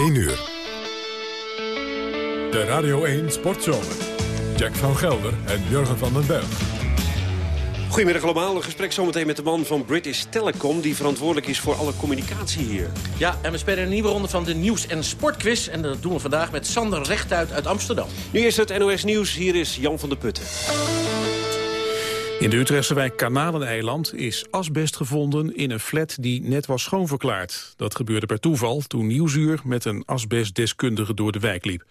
1 uur. De Radio 1 Sportzomer. Jack van Gelder en Jurgen van den Berg. Goedemiddag allemaal. Een gesprek zometeen met de man van British Telecom... die verantwoordelijk is voor alle communicatie hier. Ja, en we spelen een nieuwe ronde van de Nieuws- en Sportquiz. En dat doen we vandaag met Sander Rechtuit uit Amsterdam. Nu is het NOS Nieuws. Hier is Jan van der Putten. In de Utrechtse wijk Kanaleneiland is asbest gevonden in een flat die net was schoonverklaard. Dat gebeurde per toeval toen Nieuwsuur met een asbestdeskundige door de wijk liep.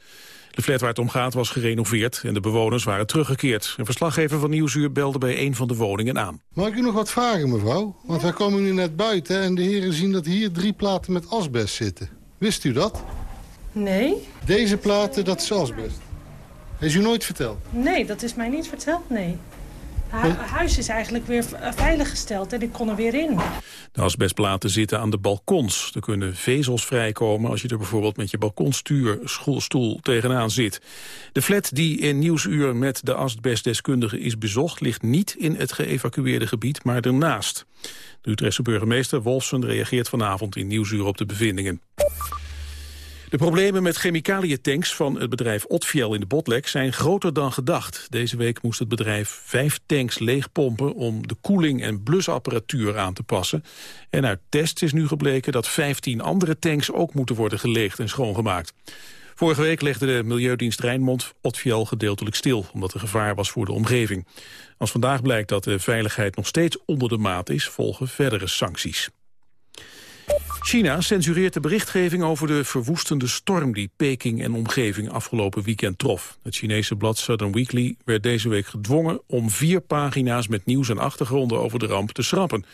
De flat waar het om gaat was gerenoveerd en de bewoners waren teruggekeerd. Een verslaggever van Nieuwsuur belde bij een van de woningen aan. Mag ik u nog wat vragen, mevrouw? Want wij komen nu net buiten en de heren zien dat hier drie platen met asbest zitten. Wist u dat? Nee. Deze platen, dat is asbest. Heeft u nooit verteld? Nee, dat is mij niet verteld, nee. Het huis is eigenlijk weer veiliggesteld en ik kon er weer in. De asbestplaten zitten aan de balkons. Er kunnen vezels vrijkomen als je er bijvoorbeeld met je balkonstuurstoel tegenaan zit. De flat die in Nieuwsuur met de asbestdeskundige is bezocht... ligt niet in het geëvacueerde gebied, maar ernaast. De Utrechtse burgemeester Wolfsen reageert vanavond in Nieuwsuur op de bevindingen. De problemen met chemicaliëntanks van het bedrijf Otfiel in de Botlek zijn groter dan gedacht. Deze week moest het bedrijf vijf tanks leegpompen om de koeling- en blusapparatuur aan te passen. En uit tests is nu gebleken dat 15 andere tanks ook moeten worden geleegd en schoongemaakt. Vorige week legde de Milieudienst Rijnmond Otfiel gedeeltelijk stil, omdat er gevaar was voor de omgeving. Als vandaag blijkt dat de veiligheid nog steeds onder de maat is, volgen verdere sancties. China censureert de berichtgeving over de verwoestende storm die Peking en omgeving afgelopen weekend trof. Het Chinese blad Southern Weekly werd deze week gedwongen om vier pagina's met nieuws en achtergronden over de ramp te schrappen.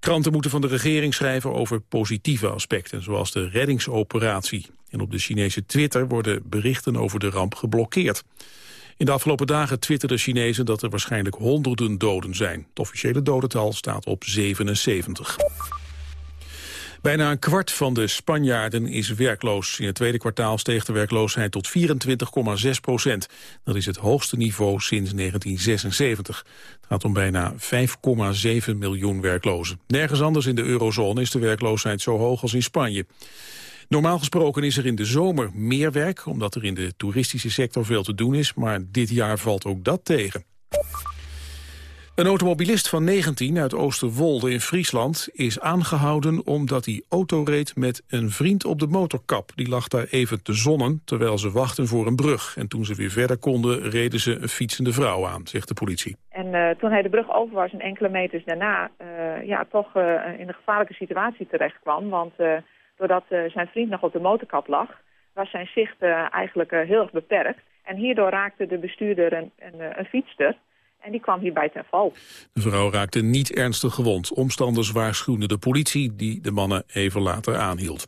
Kranten moeten van de regering schrijven over positieve aspecten, zoals de reddingsoperatie. En op de Chinese Twitter worden berichten over de ramp geblokkeerd. In de afgelopen dagen twitterden Chinezen dat er waarschijnlijk honderden doden zijn. Het officiële dodental staat op 77. Bijna een kwart van de Spanjaarden is werkloos. In het tweede kwartaal steeg de werkloosheid tot 24,6 procent. Dat is het hoogste niveau sinds 1976. Het gaat om bijna 5,7 miljoen werklozen. Nergens anders in de eurozone is de werkloosheid zo hoog als in Spanje. Normaal gesproken is er in de zomer meer werk... omdat er in de toeristische sector veel te doen is... maar dit jaar valt ook dat tegen. Een automobilist van 19 uit Oosterwolde in Friesland is aangehouden omdat hij auto reed met een vriend op de motorkap. Die lag daar even te zonnen terwijl ze wachten voor een brug. En toen ze weer verder konden reden ze een fietsende vrouw aan, zegt de politie. En uh, toen hij de brug over was en enkele meters daarna uh, ja, toch uh, in een gevaarlijke situatie terecht kwam. Want doordat zijn vriend nog op de motorkap lag, was zijn zicht eigenlijk heel erg beperkt. En hierdoor raakte de bestuurder een, een, een fietster. En die kwam hierbij ten val. De vrouw raakte niet ernstig gewond. Omstanders waarschuwden de politie die de mannen even later aanhield.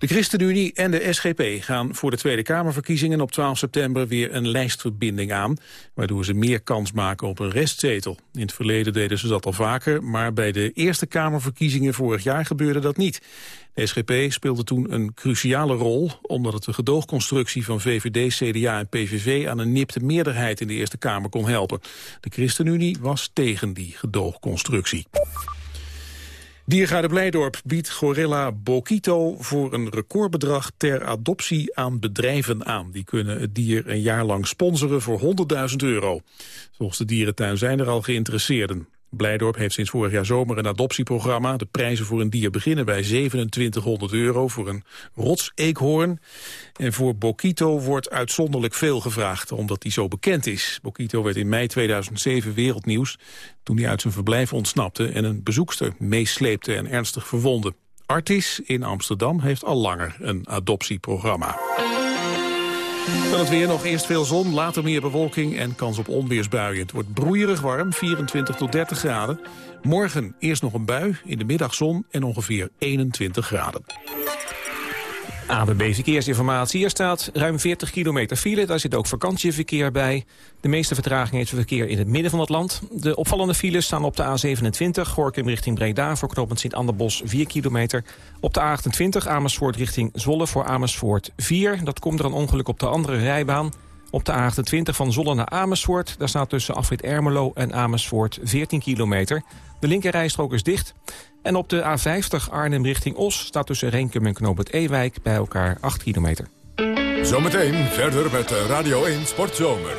De ChristenUnie en de SGP gaan voor de Tweede Kamerverkiezingen op 12 september weer een lijstverbinding aan, waardoor ze meer kans maken op een restzetel. In het verleden deden ze dat al vaker, maar bij de Eerste Kamerverkiezingen vorig jaar gebeurde dat niet. De SGP speelde toen een cruciale rol, omdat het de gedoogconstructie van VVD, CDA en PVV aan een nipte meerderheid in de Eerste Kamer kon helpen. De ChristenUnie was tegen die gedoogconstructie. Diergaarde Blijdorp biedt gorilla Bokito voor een recordbedrag ter adoptie aan bedrijven aan. Die kunnen het dier een jaar lang sponsoren voor 100.000 euro. Volgens de dierentuin zijn er al geïnteresseerden. Blijdorp heeft sinds vorig jaar zomer een adoptieprogramma. De prijzen voor een dier beginnen bij 2700 euro voor een rotseekhoorn. En voor Bokito wordt uitzonderlijk veel gevraagd, omdat hij zo bekend is. Bokito werd in mei 2007 wereldnieuws toen hij uit zijn verblijf ontsnapte... en een bezoekster meesleepte en ernstig verwonde. Artis in Amsterdam heeft al langer een adoptieprogramma. Dan het weer nog eerst veel zon, later meer bewolking en kans op onweersbuien. Het wordt broeierig warm, 24 tot 30 graden. Morgen eerst nog een bui, in de middag zon en ongeveer 21 graden. ABB Verkeersinformatie. Er staat ruim 40 kilometer file. Daar zit ook vakantieverkeer bij. De meeste vertraging heeft verkeer in het midden van het land. De opvallende files staan op de A27, Gorkum richting Breda... voor knooppunt Sint-Anderbos 4 kilometer. Op de A28 Amersfoort richting Zwolle voor Amersfoort 4. Dat komt er een ongeluk op de andere rijbaan. Op de A28 van Zollen naar Amersfoort... daar staat tussen Afrit Ermelo en Amersfoort 14 kilometer. De linkerrijstrook is dicht. En op de A50 Arnhem richting Os staat tussen Renkum en Knoop het Ewijk... bij elkaar 8 kilometer. Zometeen verder met Radio 1 Sportzomer.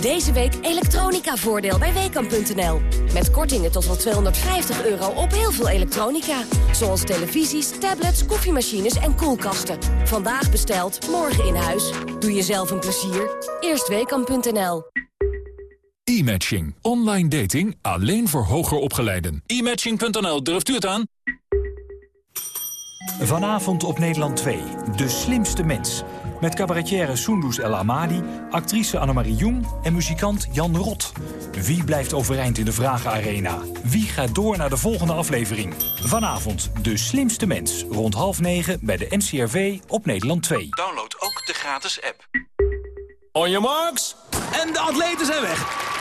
Deze week elektronica-voordeel bij Weekamp.nl. Met kortingen tot wel 250 euro op heel veel elektronica. Zoals televisies, tablets, koffiemachines en koelkasten. Vandaag besteld, morgen in huis. Doe jezelf een plezier. Eerst Weekamp.nl. E-matching. Online dating alleen voor hoger opgeleiden. E-matching.nl, durft u het aan? Vanavond op Nederland 2. De slimste mens. Met cabaretière Soendus El Amadi, actrice Annemarie Jong en muzikant Jan Rot. Wie blijft overeind in de Vragenarena? Wie gaat door naar de volgende aflevering? Vanavond De Slimste Mens. Rond half negen bij de NCRV op Nederland 2. Download ook de gratis app. On your marks. En de atleten zijn weg.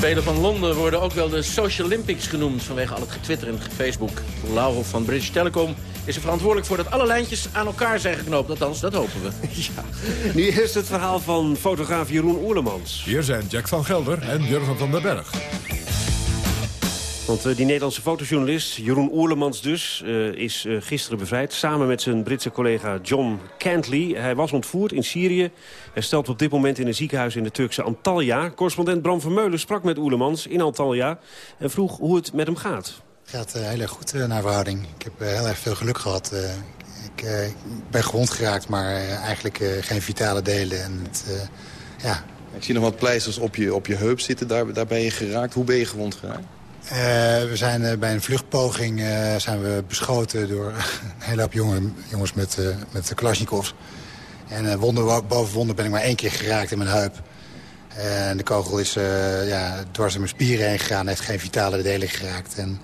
De Spelen van Londen worden ook wel de Social Olympics genoemd... vanwege al het getwitter en Facebook. Laurel van British Telecom is er verantwoordelijk voor dat alle lijntjes aan elkaar zijn geknoopt. Althans, dat hopen we. Ja. Nu eerst het verhaal van fotograaf Jeroen Oerlemans. Hier zijn Jack van Gelder en Jurgen van den Berg. Want uh, die Nederlandse fotojournalist, Jeroen Oerlemans dus, uh, is uh, gisteren bevrijd. Samen met zijn Britse collega John Cantley. Hij was ontvoerd in Syrië. Hij stelt op dit moment in een ziekenhuis in de Turkse Antalya. Correspondent Bram Vermeulen sprak met Oerlemans in Antalya. En vroeg hoe het met hem gaat. Het gaat heel erg goed naar verhouding. Ik heb heel erg veel geluk gehad. ik ben gewond geraakt, maar eigenlijk geen vitale delen. En het, ja. Ik zie nog wat pleisters op je, op je heup zitten. Daar, daar ben je geraakt. Hoe ben je gewond geraakt? Uh, we zijn uh, bij een vluchtpoging uh, zijn we beschoten door een hele hoop jongen, jongens met, met de Kalashnikovs. En wonder boven wonder ben ik maar één keer geraakt in mijn heup. En de kogel is ja, dwars in mijn spieren heen gegaan. heeft geen vitale delen geraakt. En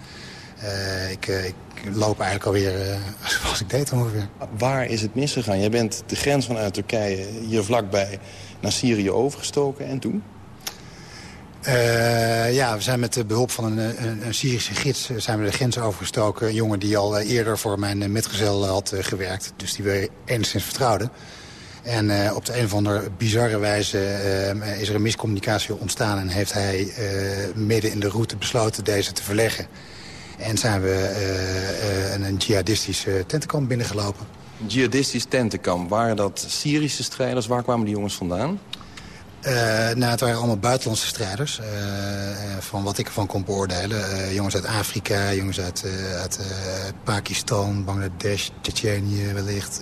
ik, ik, loop eigenlijk alweer zoals ik deed ongeveer. Waar is het misgegaan? Jij bent de grens vanuit Turkije hier vlakbij naar Syrië overgestoken. En toen? Uh, ja, we zijn met behulp van een, een, een, Syrische gids zijn we de grens overgestoken. Een jongen die al eerder voor mijn metgezel had gewerkt. Dus die we enigszins vertrouwden. En op de een of andere bizarre wijze is er een miscommunicatie ontstaan... en heeft hij midden in de route besloten deze te verleggen. En zijn we een, een jihadistisch tentenkamp binnengelopen. Jihadistisch tentenkamp. Waren dat Syrische strijders? Waar kwamen die jongens vandaan? Uh, nou, het waren allemaal buitenlandse strijders. Uh, van wat ik ervan kon beoordelen. Uh, jongens uit Afrika, jongens uit, uit Pakistan, Bangladesh, Tsjetsjenië wellicht.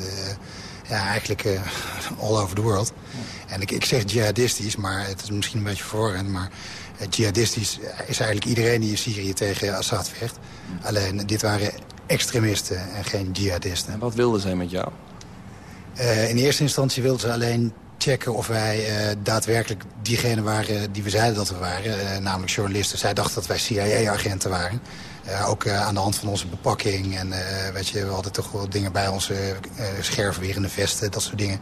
ja, eigenlijk all over the world. En ik, ik zeg jihadistisch, maar het is misschien een beetje verwarrend. Maar jihadistisch is eigenlijk iedereen die in Syrië tegen Assad vecht. Alleen, dit waren extremisten en geen jihadisten. En wat wilden zij met jou? in eerste instantie wilden ze alleen checken of wij uh, daadwerkelijk diegene waren die we zeiden dat we waren. Uh, namelijk journalisten. Zij dachten dat wij CIA-agenten waren. Uh, ook aan de hand van onze bepakking. En weet je, we hadden toch wel dingen bij ons. scherven weer in de vesten, dat soort dingen.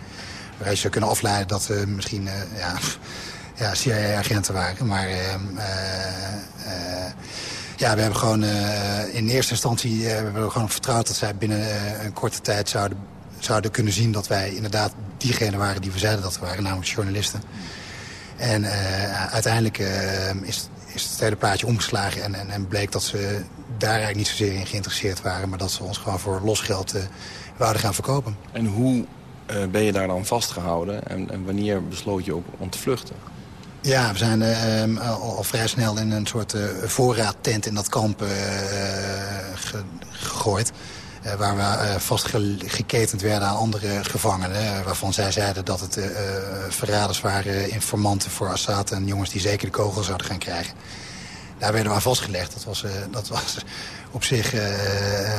Waar je zou kunnen afleiden dat we misschien ja, ja, CIA-agenten waren. Maar ja, we hebben gewoon in eerste instantie we gewoon vertrouwd dat zij binnen een korte tijd zouden zouden kunnen zien dat wij inderdaad diegene waren die we zeiden dat we waren, namelijk journalisten. En uh, uiteindelijk uh, is, is het hele plaatje omgeslagen en, en, en, bleek dat ze daar eigenlijk niet zozeer in geïnteresseerd waren... maar dat ze ons gewoon voor losgeld uh, wouden gaan verkopen. En hoe ben je daar dan vastgehouden en, en wanneer besloot je ook om te vluchten? Ja, we zijn uh, al, al, vrij snel in een soort uh, voorraadtent in dat kamp uh, ge gegooid. Uh, waar we uh, vastgeketend werden aan andere gevangenen. waarvan zij zeiden dat het verraders waren, informanten voor Assad... en jongens die zeker de kogel zouden gaan krijgen. Daar werden we aan vastgelegd. Dat was, dat was op zich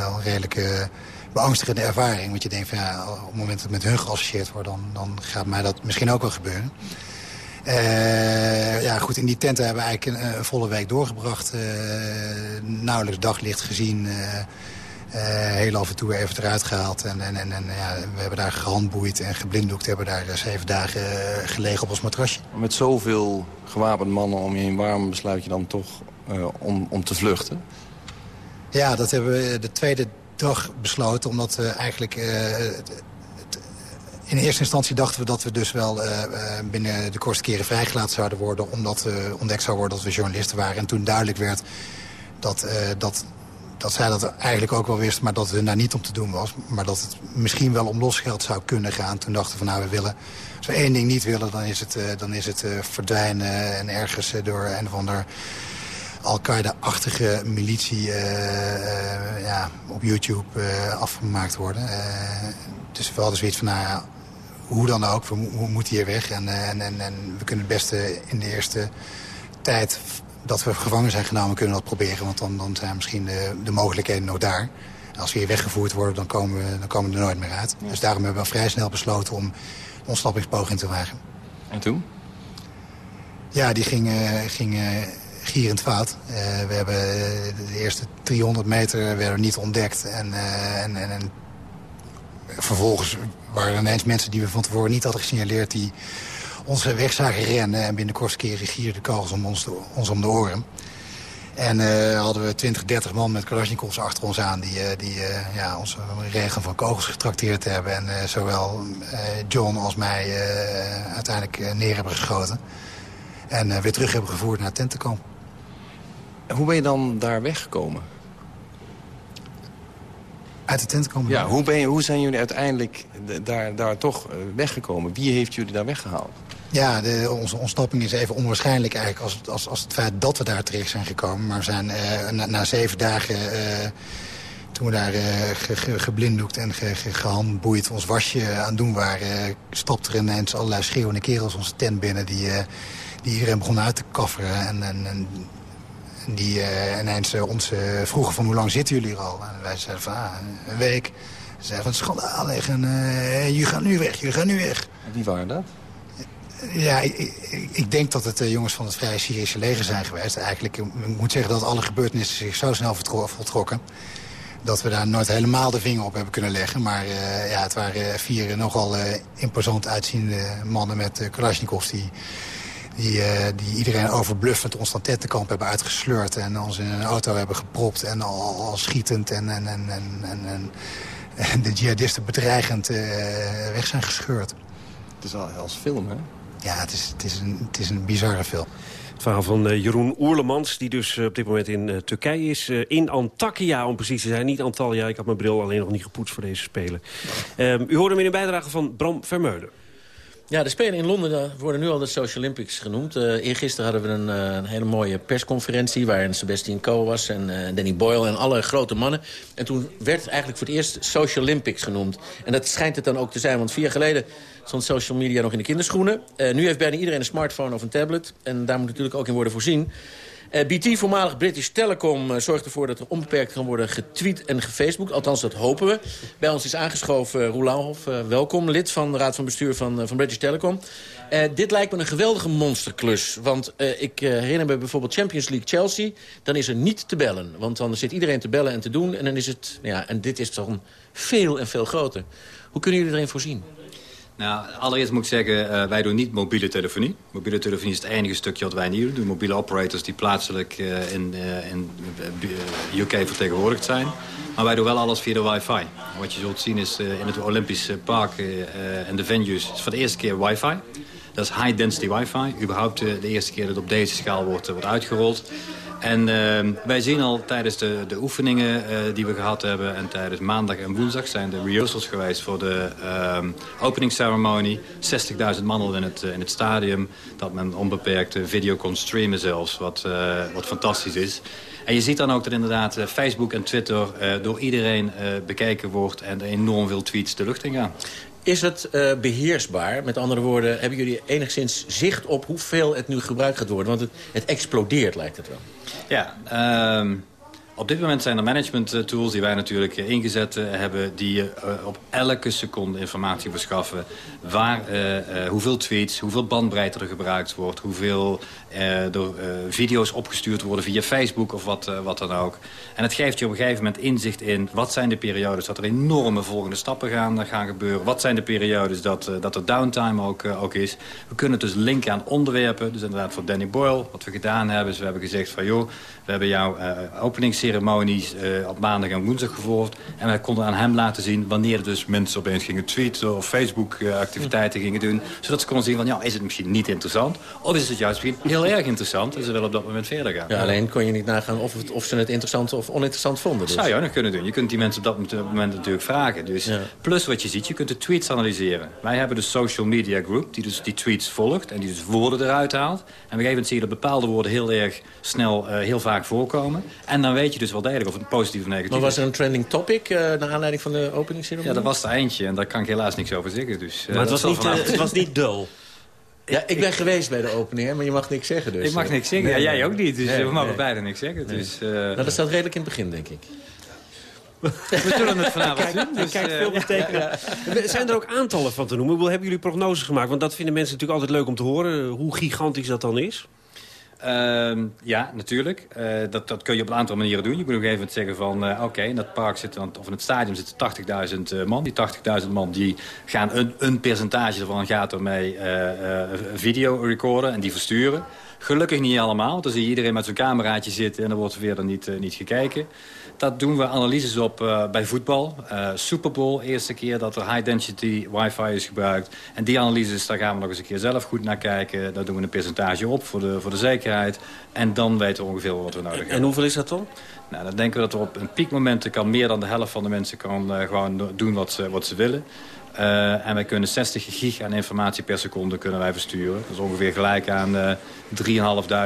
al redelijk beangstigende ervaring. Want je denkt van ja, op het moment dat het met hun geassocieerd wordt... dan, dan gaat mij dat misschien ook wel gebeuren. Ja, goed, in die tenten hebben we eigenlijk een, een volle week doorgebracht. Nauwelijks daglicht gezien. Heel af en toe even eruit gehaald. En, en, en, en ja, we hebben daar gehandboeid en geblinddoekt. hebben daar zeven dagen gelegen op ons matrasje. Met zoveel gewapende mannen om je heen, waarom besluit je dan toch om, om te vluchten? Ja, dat hebben we de tweede dag besloten. Omdat we eigenlijk in eerste instantie dachten we dat we dus wel uh, binnen de kortste keren vrijgelaten zouden worden... omdat uh, ontdekt zou worden dat we journalisten waren. En toen duidelijk werd dat, uh, dat, dat zij dat eigenlijk ook wel wisten... maar dat het daar niet om te doen was. Maar dat het misschien wel om losgeld zou kunnen gaan. Toen dachten we van nou, we willen... Als we één ding niet willen, dan is het, dan is het verdwijnen... en ergens door een of ander... Al-Qaeda-achtige militie ja, op YouTube afgemaakt worden. dus we hadden zoiets van, nou ja, hoe dan ook, we, we moeten hier weg. En, en, en, en, we kunnen het beste in de eerste tijd dat we gevangen zijn genomen, kunnen dat proberen. Want dan, dan zijn misschien de, de mogelijkheden nog daar. En als we hier weggevoerd worden, dan komen we, dan komen we er nooit meer uit. Dus daarom hebben we vrij snel besloten om ontsnappingspoging te wagen. En toen? Ja, die ging, uh, ging uh, gierend fout. Uh, we hebben de eerste 300 meter werden niet ontdekt. En, en, en, en vervolgens waren er ineens mensen die we van tevoren niet hadden gesignaleerd... die onze weg zagen rennen en binnen kortste keren gierden de kogels om ons, ons om de oren. En uh, hadden we 20, 30 man met Kalashnikovs achter ons aan... die, uh, die uh, ja, ons regen van kogels getrakteerd hebben. En zowel John als mij uiteindelijk neer hebben geschoten. En weer terug hebben gevoerd naar het tentenkamp. En hoe ben je dan daar weggekomen? Uit de tent komen? Ja, hoe, ben je, hoe zijn jullie uiteindelijk daar, daar toch eh, weggekomen? Wie heeft jullie daar weggehaald? Ja, de, onze ontsnapping is even onwaarschijnlijk eigenlijk als, als, als het feit dat we daar terecht zijn gekomen. Maar we zijn uh, na, na, zeven dagen, uh, toen we daar uh, ge, ge, geblinddoekt en ge, gehandboeid ons wasje aan doen waren... stapte er ineens allerlei schreeuwende kerels onze tent binnen die, die iedereen begonnen uit te kafferen. En, en, en die ineens ons vroegen van hoe lang zitten jullie hier al? En wij zeiden van ah, een week. Ze zeiden van schandalig en je gaat nu weg, je gaat nu weg. wie waren dat? Ja, ik, ik, denk dat het jongens van het Vrije Syrische leger zijn geweest. Eigenlijk, ik moet zeggen dat alle gebeurtenissen zich zo snel voltrokken... dat we daar nooit helemaal de vinger op hebben kunnen leggen. Maar ja, het waren vier nogal imposant uitziende mannen met Kalashnikovs... die die, uh, die iedereen overbluffend ons naar Tettenkamp hebben uitgesleurd... en ons in een auto hebben gepropt en al, schietend en, en, en, en, en, de jihadisten bedreigend uh, weg zijn gescheurd. Het is al als film, hè? Ja, het is, het is, een, het is een bizarre film. Het verhaal van uh, Jeroen Oerlemans, die dus uh, op dit moment in uh, Turkije is. in Antakya, om precies te zijn. Niet Antalya, ik had mijn bril alleen nog niet gepoetst voor deze spelen. Ehm, u hoorde hem in een bijdrage van Bram Vermeulen. Ja, de Spelen in Londen worden nu al de Social Olympics genoemd. Uh, eergisteren hadden we een, uh, een, hele mooie persconferentie... waarin Sebastian Coe was en uh, Danny Boyle en alle grote mannen. En toen werd het eigenlijk voor het eerst Social Olympics genoemd. En dat schijnt het dan ook te zijn, want vier jaar geleden stond social media nog in de kinderschoenen. nu heeft bijna iedereen een smartphone of een tablet. En daar moet natuurlijk ook in worden voorzien. Uh, BT, voormalig British Telecom, uh, zorgt ervoor dat er onbeperkt kan worden getweet en gefaceboekt. Althans, dat hopen we. Bij ons is aangeschoven uh, Roel Lauwhof, welkom. Lid van de Raad van Bestuur van, van British Telecom. dit lijkt me een geweldige monsterklus. Want ik herinner me bijvoorbeeld Champions League Chelsea. Dan is er niet te bellen. Want dan zit iedereen te bellen en te doen. En dan is het, ja, en dit is toch veel en veel groter. Hoe kunnen jullie erin voorzien? Nou, allereerst moet ik zeggen, uh, wij doen niet mobiele telefonie. Mobiele telefonie is het enige stukje wat wij niet doen. Mobiele operators die plaatselijk uh, in, uh, in UK vertegenwoordigd zijn. Maar wij doen wel alles via de wifi. Wat je zult zien is in het Olympische park en de venues... is voor de eerste keer wifi. Dat is high density wifi. Überhaupt de eerste keer dat op deze schaal wordt, wordt uitgerold. En uh, wij zien al tijdens de, de oefeningen uh, die we gehad hebben... en tijdens maandag en woensdag zijn de rehearsals geweest voor de uh, opening ceremony. 60.000 man in het, in het stadium. Dat men onbeperkt video kon streamen zelfs, wat, uh, wat fantastisch is. En je ziet dan ook dat inderdaad Facebook en Twitter door iedereen bekeken wordt... en er enorm veel tweets de lucht in gaan. Is het uh, beheersbaar? Met andere woorden, hebben jullie enigszins zicht op hoeveel het nu gebruikt gaat worden? Want het, het explodeert, lijkt het wel. Ja, um, Op dit moment zijn er management eh, tools die wij natuurlijk eh, ingezet eh, hebben... die op elke seconde informatie verschaffen. Waar, hoeveel tweets, hoeveel bandbreedte er gebruikt wordt... hoeveel door video's opgestuurd worden via Facebook of wat, wat dan ook. En het geeft je op een gegeven moment inzicht in... wat zijn de periodes dat er enorme volgende stappen gaan, gaan gebeuren. Wat zijn de periodes dat, dat er downtime ook, ook is. We kunnen het dus linken aan onderwerpen. Dus inderdaad voor Danny Boyle, wat we gedaan hebben... is we hebben gezegd van joh, we hebben jouw openingsceremonies op maandag en woensdag gevolgd. En wij konden aan hem laten zien wanneer dus mensen opeens gingen tweeten... of Facebook-activiteiten gingen doen. Zodat ze konden zien van, ja, is het misschien niet interessant? Of is het juist misschien heel erg interessant en ze willen op dat moment verder gaan. Ja, alleen kon je niet nagaan of, het, of ze het interessant of oninteressant vonden. Dus. Zou je ook nog kunnen doen. Je kunt die mensen op dat moment natuurlijk vragen. Dus plus wat je ziet, je kunt de tweets analyseren. Wij hebben de social media group die dus die tweets volgt... en die dus woorden eruit haalt. En op een gegeven moment zie je dat bepaalde woorden heel erg snel, uh, heel vaak voorkomen. En dan weet je dus wel degelijk of het positief of negatief Maar was er een trending topic uh, naar aanleiding van de openingsceremonie? Ja, dat was er eentje en daar kan ik helaas niks over zeggen. Dus, uh, maar het was, niet, uh, het was niet dul. Ja, ik ben geweest bij de opening, maar je mag niks zeggen. Dus. Ik mag niks zeggen, ja, jij ook niet. Dus nee, we mogen nee. beide niks zeggen. Nee. Dus, nou, dat staat redelijk in het begin, denk ik. We zullen het vanavond zien. Dus, kijk, veel betekenen. Ja, ja. Zijn er ook aantallen van te noemen? Hebben jullie prognoses gemaakt? Want dat vinden mensen natuurlijk altijd leuk om te horen. Hoe gigantisch dat dan is? Uh, ja, natuurlijk. Uh, dat, dat kun je op een aantal manieren doen. Je moet nog even zeggen van, uh, oké, in dat park zitten, of in het stadion zitten 80.000 uh, man. Die 80.000 man die gaan een, een percentage ervan gaat ermee video recorden en die versturen. Gelukkig niet allemaal, dan zie je iedereen met zijn cameraatje zitten en dan wordt er verder niet, niet gekeken. Dat doen we analyses op uh, bij voetbal. Uh, Super Bowl, eerste keer dat er high-density wifi is gebruikt. En die analyses, daar gaan we nog eens een keer zelf goed naar kijken. Daar doen we een percentage op voor de, voor de zekerheid. En dan weten we ongeveer wat we nodig hebben. En hoeveel is dat dan? Nou, dan denken we dat er op een piekmomenten kan meer dan de helft van de mensen kan uh, gewoon doen wat ze, wat ze willen. Uh, en wij kunnen 60 gig aan informatie per seconde kunnen wij versturen. Dat is ongeveer gelijk aan uh,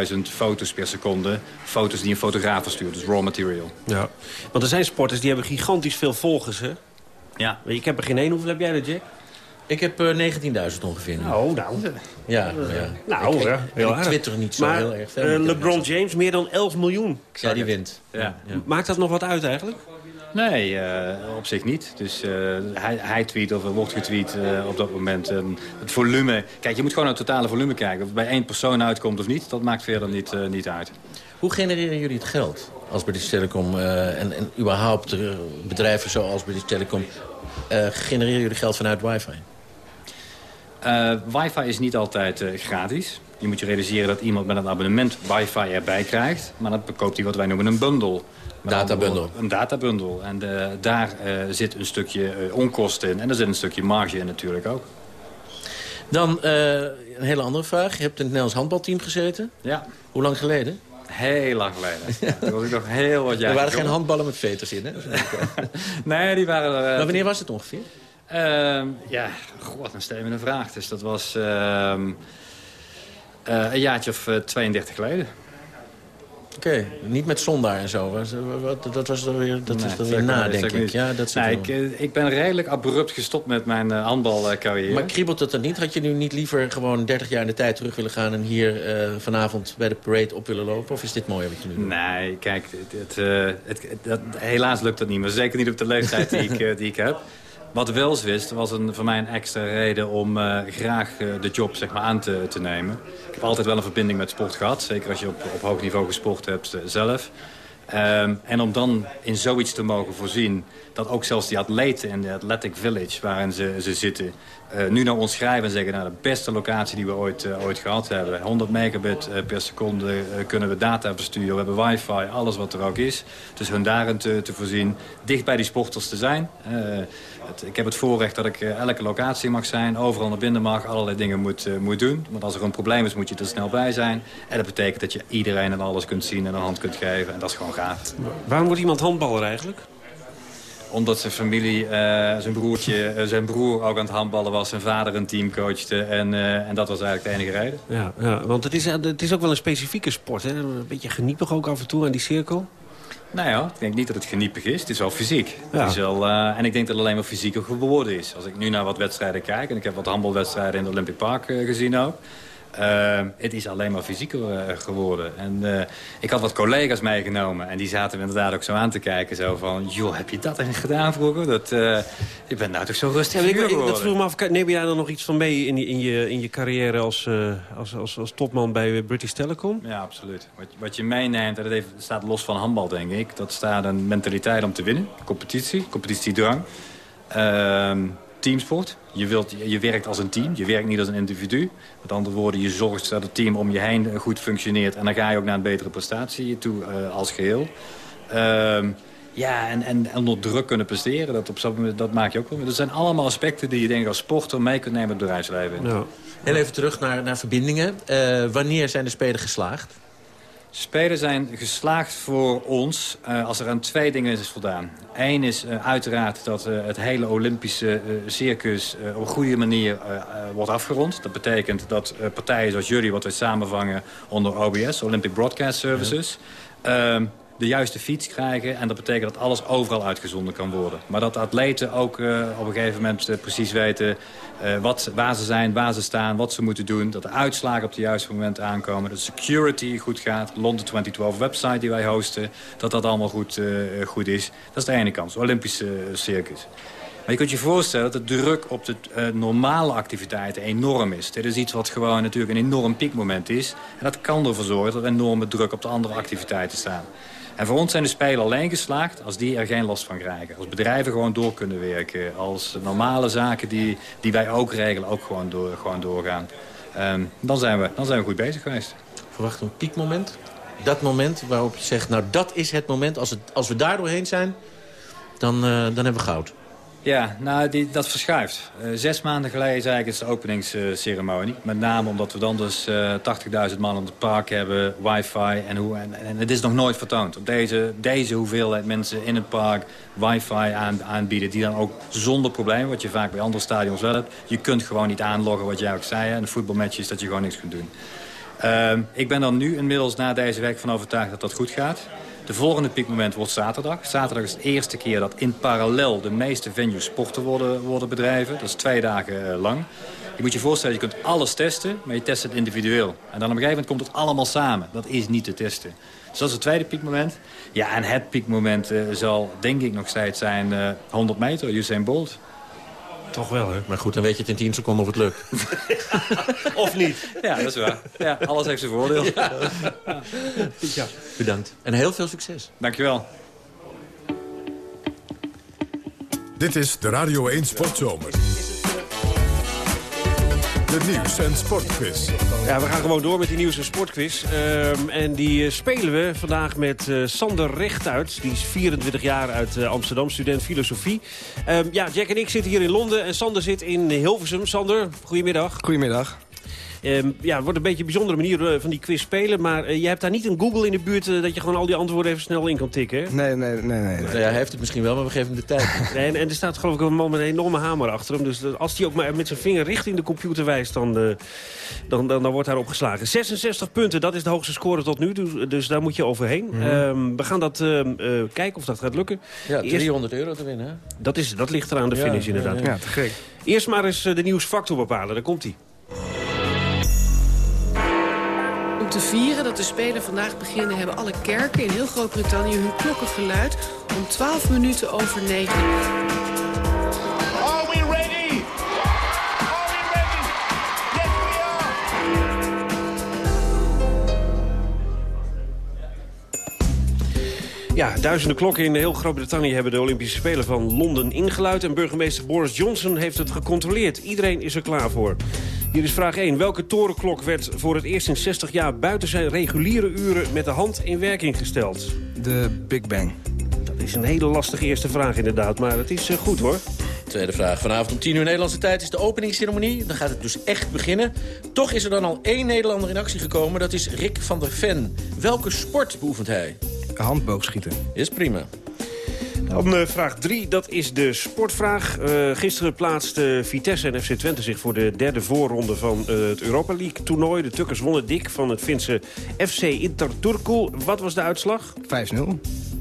3.500 foto's per seconde. Foto's die een fotograaf verstuurt, dus raw material. Ja, want er zijn sporters die hebben gigantisch veel volgers, hè? Ja. Ik heb er geen één. Hoeveel heb jij er, Jack? Ik heb uh, 19.000 ongeveer nu. Oh, nou. Ja, ja. nou, ik. Heel ik twitter niet zo maar, heel erg veel. Uh, LeBron James, meer dan 11 miljoen. Ja, die wint. Ja. ja. Maakt dat nog wat uit eigenlijk? Nee, uh, op zich niet. Dus uh, hij, hij tweet of er wordt getweet uh, op dat moment. En het volume... Kijk, je moet gewoon naar het totale volume kijken. Of het bij één persoon uitkomt of niet, dat maakt verder niet, niet uit. Hoe genereren jullie het geld als British Telecom en, en überhaupt bedrijven zoals British Telecom... genereren jullie geld vanuit wifi? wifi is niet altijd gratis. Je moet je realiseren dat iemand met een abonnement wifi erbij krijgt. Maar dan bekoopt hij wat wij noemen een bundle. Databundel. Een databundel. En de, daar uh, zit een stukje uh, onkosten in. En er zit een stukje marge in natuurlijk ook. Dan een hele andere vraag. Je hebt in het Nederlands handbalteam gezeten. Ja. Hoe lang geleden? Heel lang geleden. Ja, was ik nog heel wat jaar. Er waren geen handballen met veters in, hè? nee, die waren er... maar wanneer was het ongeveer? ja, god, een vraag. Dus dat was ehm, een jaartje of 32 geleden. Oké, okay. niet met zondaar en zo. Dat was er weer, dat nee, is weer na, denk ik. Ja, dat nee, ik, ik ben redelijk abrupt gestopt met mijn uh, handbalcarrière. Maar kriebelt het er niet? Had je nu niet liever gewoon 30 jaar in de tijd terug willen gaan... en hier uh, vanavond bij de parade op willen lopen? Of is dit mooi wat je nu doet? Nee, kijk, het, het, uh, het, dat, helaas lukt dat niet. Maar zeker niet op de leeftijd die ik, die ik heb. Wat Wels wist, was een, voor mij een extra reden om uh, graag uh, de job zeg maar, aan te, te nemen. Ik heb altijd wel een verbinding met sport gehad. Zeker als je op, op hoog niveau gesport hebt uh, zelf. Um, en om dan in zoiets te mogen voorzien... dat ook zelfs die atleten in de Athletic Village waarin ze, ze zitten... Uh, nu naar ons schrijven en zeggen... Nou, de beste locatie die we ooit, uh, ooit gehad hebben. 100 megabit uh, per seconde kunnen we data versturen. We hebben wifi, alles wat er ook is. Dus hun daarin te, te voorzien. Dicht bij die sporters te zijn. Het, ik heb het voorrecht dat ik elke locatie mag zijn. Overal naar binnen mag. Allerlei dingen moet, moet doen. Want als er een probleem is moet je er snel bij zijn. En dat betekent dat je iedereen en alles kunt zien en een hand kunt geven. En dat is gewoon gaaf. Waarom wordt iemand handballer eigenlijk? Omdat zijn familie, uh, zijn broertje, uh, zijn broer ook aan het handballen was. Zijn vader een team coachte. En, uh, en dat was eigenlijk de enige reden. Ja, ja want het is, het is ook wel een specifieke sport. Hè? Een beetje geniepig ook af en toe aan die cirkel. Nou ja, ik denk niet dat het geniepig is. Het is wel fysiek. Ja. Het is wel, uh, en ik denk dat het alleen maar fysieker geworden is. Als ik nu naar wat wedstrijden kijk... en ik heb wat handbalwedstrijden in het Olympic Park uh, gezien ook... Uh, het is alleen maar fysieker uh, geworden. En uh, ik had wat collega's meegenomen. En die zaten me inderdaad ook zo aan te kijken. Zo van, joh, heb je dat echt gedaan vroeger? Dat, je bent nou toch zo rustig ja, ik, Dat vroeg me af, neem je daar dan nog iets van mee in, in, je, in je carrière als, als, als, als topman bij British Telecom? Ja, absoluut. Wat, wat je meeneemt, en dat heeft, staat los van handbal, denk ik. Dat staat een mentaliteit om te winnen. Competitie, competitiedrang. Ehm, teamsport. Je, wilt, je werkt als een team, je werkt niet als een individu. Met andere woorden, je zorgt dat het team om je heen goed functioneert... en dan ga je ook naar een betere prestatie toe uh, als geheel. Uh, ja, en, en onder druk kunnen presteren, dat, op dat maak je ook wel. Dat zijn allemaal aspecten die je denk als sporter mee kunt nemen het bedrijfsleven. Ja. Heel even terug naar, naar verbindingen. Uh, wanneer zijn de Spelen geslaagd? Spelen zijn geslaagd voor ons uh, als er aan twee dingen is voldaan. Eén is uh, uiteraard dat uh, het hele Olympische circus op een goede manier wordt afgerond. Dat betekent dat partijen zoals jullie, wat wij samenvangen onder OBS, Olympic Broadcast Services... Ja. De juiste fiets krijgen. En dat betekent dat alles overal uitgezonden kan worden. Maar dat atleten ook uh, op een gegeven moment uh, precies weten... Uh, wat, waar ze zijn, waar ze staan, wat ze moeten doen. Dat de uitslagen op het juiste moment aankomen. Dat security goed gaat. London 2012 website die wij hosten. Dat dat allemaal goed, goed is. Dat is de ene kant. Olympische circus. Maar je kunt je voorstellen dat de druk op de normale activiteiten enorm is. Dit is iets wat gewoon natuurlijk een enorm piekmoment is. En dat kan ervoor zorgen dat er enorme druk op de andere activiteiten staan. En voor ons zijn de spelen alleen geslaagd als die er geen last van krijgen. Als bedrijven gewoon door kunnen werken. Als normale zaken die, die wij ook regelen ook gewoon, gewoon doorgaan. Um, dan, zijn we, dan zijn we goed bezig geweest. Verwacht een piekmoment? Dat moment waarop je zegt, nou dat is het moment. Als, het, als we daar doorheen zijn, dan, uh, dan hebben we goud. Ja, nou, dat verschuift. Uh, zes maanden geleden is de openingsceremonie. Met name omdat we dan dus uh, 80.000 man in het park hebben, wifi en, en, het is nog nooit vertoond. Op deze, deze hoeveelheid mensen in het park wifi aan, aanbieden... die dan ook zonder probleem, wat je vaak bij andere stadions wel hebt... je kunt gewoon niet aanloggen, wat jij ook zei, en de voetbalmatches dat je gewoon niks kunt doen. Uh, ik ben er nu inmiddels na deze week van overtuigd dat dat goed gaat... De volgende piekmoment wordt zaterdag. Zaterdag is de eerste keer dat in parallel de meeste venues sporten worden, worden bedrijven. Dat is twee dagen uh, lang. Je moet je voorstellen, je kunt alles testen, maar je test het individueel. En dan op een gegeven moment komt het allemaal samen. Dat is niet te testen. Dus dat is het tweede piekmoment. Ja, en het piekmoment uh, zal denk ik nog steeds zijn uh, 100 meter, Usain Bolt. Toch wel, hè? Maar goed, dan weet je het in 10 seconden of het lukt. of niet. Ja, dat is waar. Ja, alles heeft zijn voordeel. Ja. ja. Bedankt. En heel veel succes. Dankjewel. Dit is de Radio 1 Sportzomer. De nieuws- en sportquiz. Ja, we gaan gewoon door met die nieuws- en sportquiz. Um, en die uh, spelen we vandaag met uh, Sander Rechtuit. Die is 24 jaar uit uh, Amsterdam, student filosofie. Um, ja, Jack en ik zitten hier in Londen en Sander zit in Hilversum. Sander, goedemiddag. Goedemiddag. Um, ja, het wordt een beetje een bijzondere manier uh, van die quiz spelen. Maar uh, je hebt daar niet een Google in de buurt uh, dat je gewoon al die antwoorden even snel in kan tikken. Hè? Nee, nee, nee. nee, nee. Nou ja, hij heeft het misschien wel, maar we geven hem de tijd. nee, en, en, er staat geloof ik een man met een enorme hamer achter hem. Dus als hij ook maar met zijn vinger richting de computer wijst, dan, dan, dan, dan wordt daarop geslagen. 66 punten, dat is de hoogste score tot nu. Dus, dus daar moet je overheen. Mm -hmm. um, we gaan dat kijken of dat gaat lukken. Ja, 300 Eerst, euro te winnen. Hè? Dat, is, dat ligt eraan de finish ja, inderdaad. Ja, ja, te gek. Eerst maar eens de nieuwsfactor bepalen. Daar komt hij. Om te vieren dat de Spelen vandaag beginnen... hebben alle kerken in heel Groot-Brittannië hun klokken geluid... om 12 minuten over 9. Ja, duizenden klokken in heel Groot-Brittannië hebben de Olympische Spelen van Londen ingeluid. En burgemeester Boris Johnson heeft het gecontroleerd. Iedereen is er klaar voor. Hier is vraag 1. Welke torenklok werd voor het eerst in 60 jaar buiten zijn reguliere uren met de hand in werking gesteld? De Big Bang. Dat is een hele lastige eerste vraag inderdaad, maar het is uh, goed hoor. Tweede vraag. Vanavond om 10 uur Nederlandse tijd is de openingsceremonie. Dan gaat het dus echt beginnen. Toch is er dan al één Nederlander in actie gekomen. Dat is Rick van der Ven. Welke sport beoefent hij? Handboogschieten. Is prima. Dan uh, vraag 3, dat is de sportvraag. Uh, gisteren plaatste Vitesse en FC Twente zich voor de derde voorronde van uh, het Europa League toernooi. De Tukkers wonnen dik van het Finse FC Interturku. Wat was de uitslag? 5-0.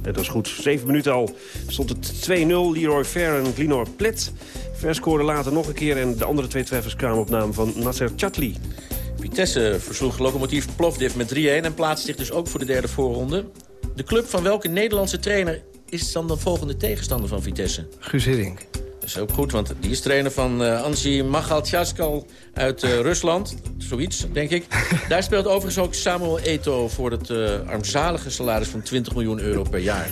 Dat was goed. Zeven minuten al stond het 2-0. Leroy Fair en Glinor Plet. Ver scoorde later nog een keer en de andere twee treffers kwamen op naam van Nasser Chatli. Vitesse versloeg locomotief Plovdiv met 3-1 en plaatst zich dus ook voor de derde voorronde. De club van welke Nederlandse trainer is dan de volgende tegenstander van Vitesse? Guus Hiddink. Dat is ook goed, want die is trainer van uh, Ansi Machaltjaskal uit uh, Rusland. Zoiets, denk ik. Daar speelt overigens ook Samuel Eto voor het uh, armzalige salaris van 20 miljoen euro per jaar.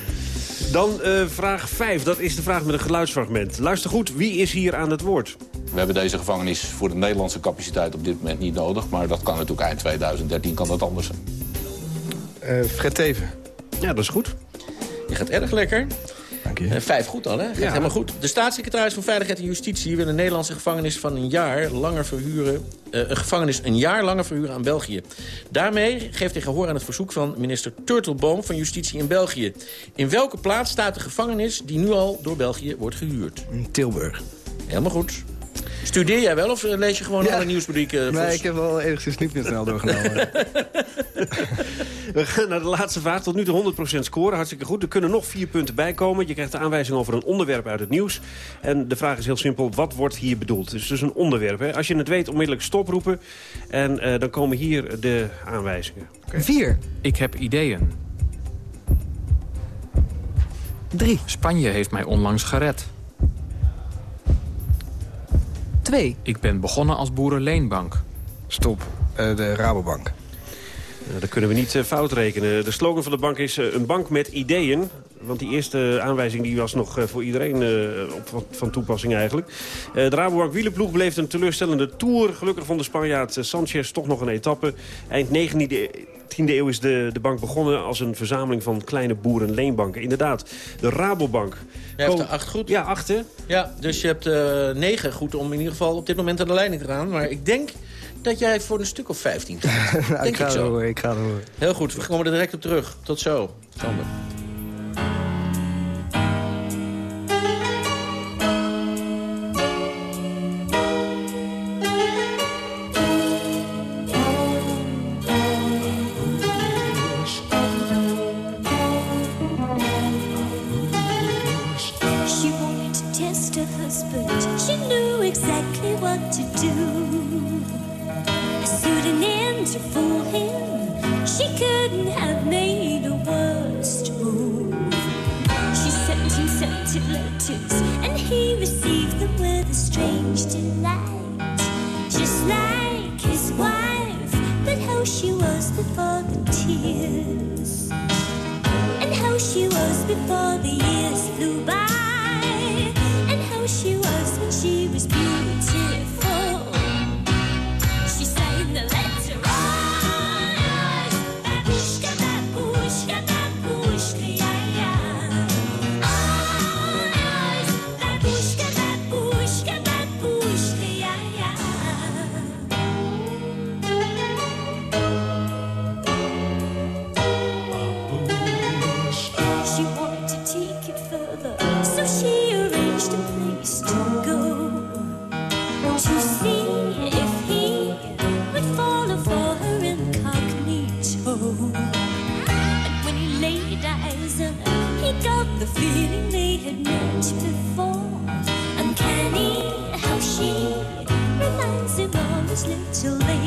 Dan uh, vraag 5, dat is de vraag met een geluidsfragment. Luister goed, wie is hier aan het woord? We hebben deze gevangenis voor de Nederlandse capaciteit op dit moment niet nodig. Maar dat kan natuurlijk eind 2013 kan dat anders zijn. Uh, Fred Teven. Ja, dat is goed. Je gaat erg lekker. Dank je. Uh, vijf goed al, hè? Gaat Ja. helemaal goed. De staatssecretaris van Veiligheid en Justitie... wil een Nederlandse gevangenis van een jaar langer verhuren... eh, een gevangenis een jaar langer verhuren aan België. Daarmee geeft hij gehoor aan het verzoek van minister Turtelboom... van Justitie in België. In welke plaats staat de gevangenis die nu al door België wordt gehuurd? Tilburg. Helemaal goed. Studeer jij wel of eh, lees je gewoon alle nieuwsbrieken? Nee, ik heb wel enigszins niet meer snel doorgenomen. We gaan naar de laatste vraag. Tot nu toe 100% scoren. Hartstikke goed. Er kunnen nog vier punten bij komen. Je krijgt de aanwijzing over een onderwerp uit het nieuws. En de vraag is heel simpel. Wat wordt hier bedoeld? Het is dus een onderwerp. Hè? Als je het weet, onmiddellijk stoproepen. En eh, dan komen hier de aanwijzingen. Vier. Ik heb ideeën. Drie. Spanje heeft mij onlangs gered. Twee. Ik ben begonnen als boerenleenbank. Stop. Uh, de Rabobank. Nou, dat kunnen we niet uh, fout rekenen. De slogan van de bank is uh, een bank met ideeën. Want die eerste aanwijzing die was nog uh, voor iedereen op, van, toepassing eigenlijk. de Rabobank wielenploeg beleefde een teleurstellende tour. Gelukkig vond de Spanjaard Sanchez toch nog een etappe. Eind 19e 10e eeuw is de, de bank begonnen als een verzameling van kleine boerenleenbanken. Inderdaad, de Rabobank. Jij hebt er acht goed. Ja, acht hè? Ja, dus je hebt uh, negen goed om in ieder geval op dit moment aan de leiding te gaan. Maar ik denk dat jij voor een stuk of 15 gaat. nou, denk ik ga ik zo. Ik ga. Heel goed, we komen er direct op terug. Tot zo, Sander. laid eyes on he got the feeling they had met before. Uncanny how she reminds him of his little lady.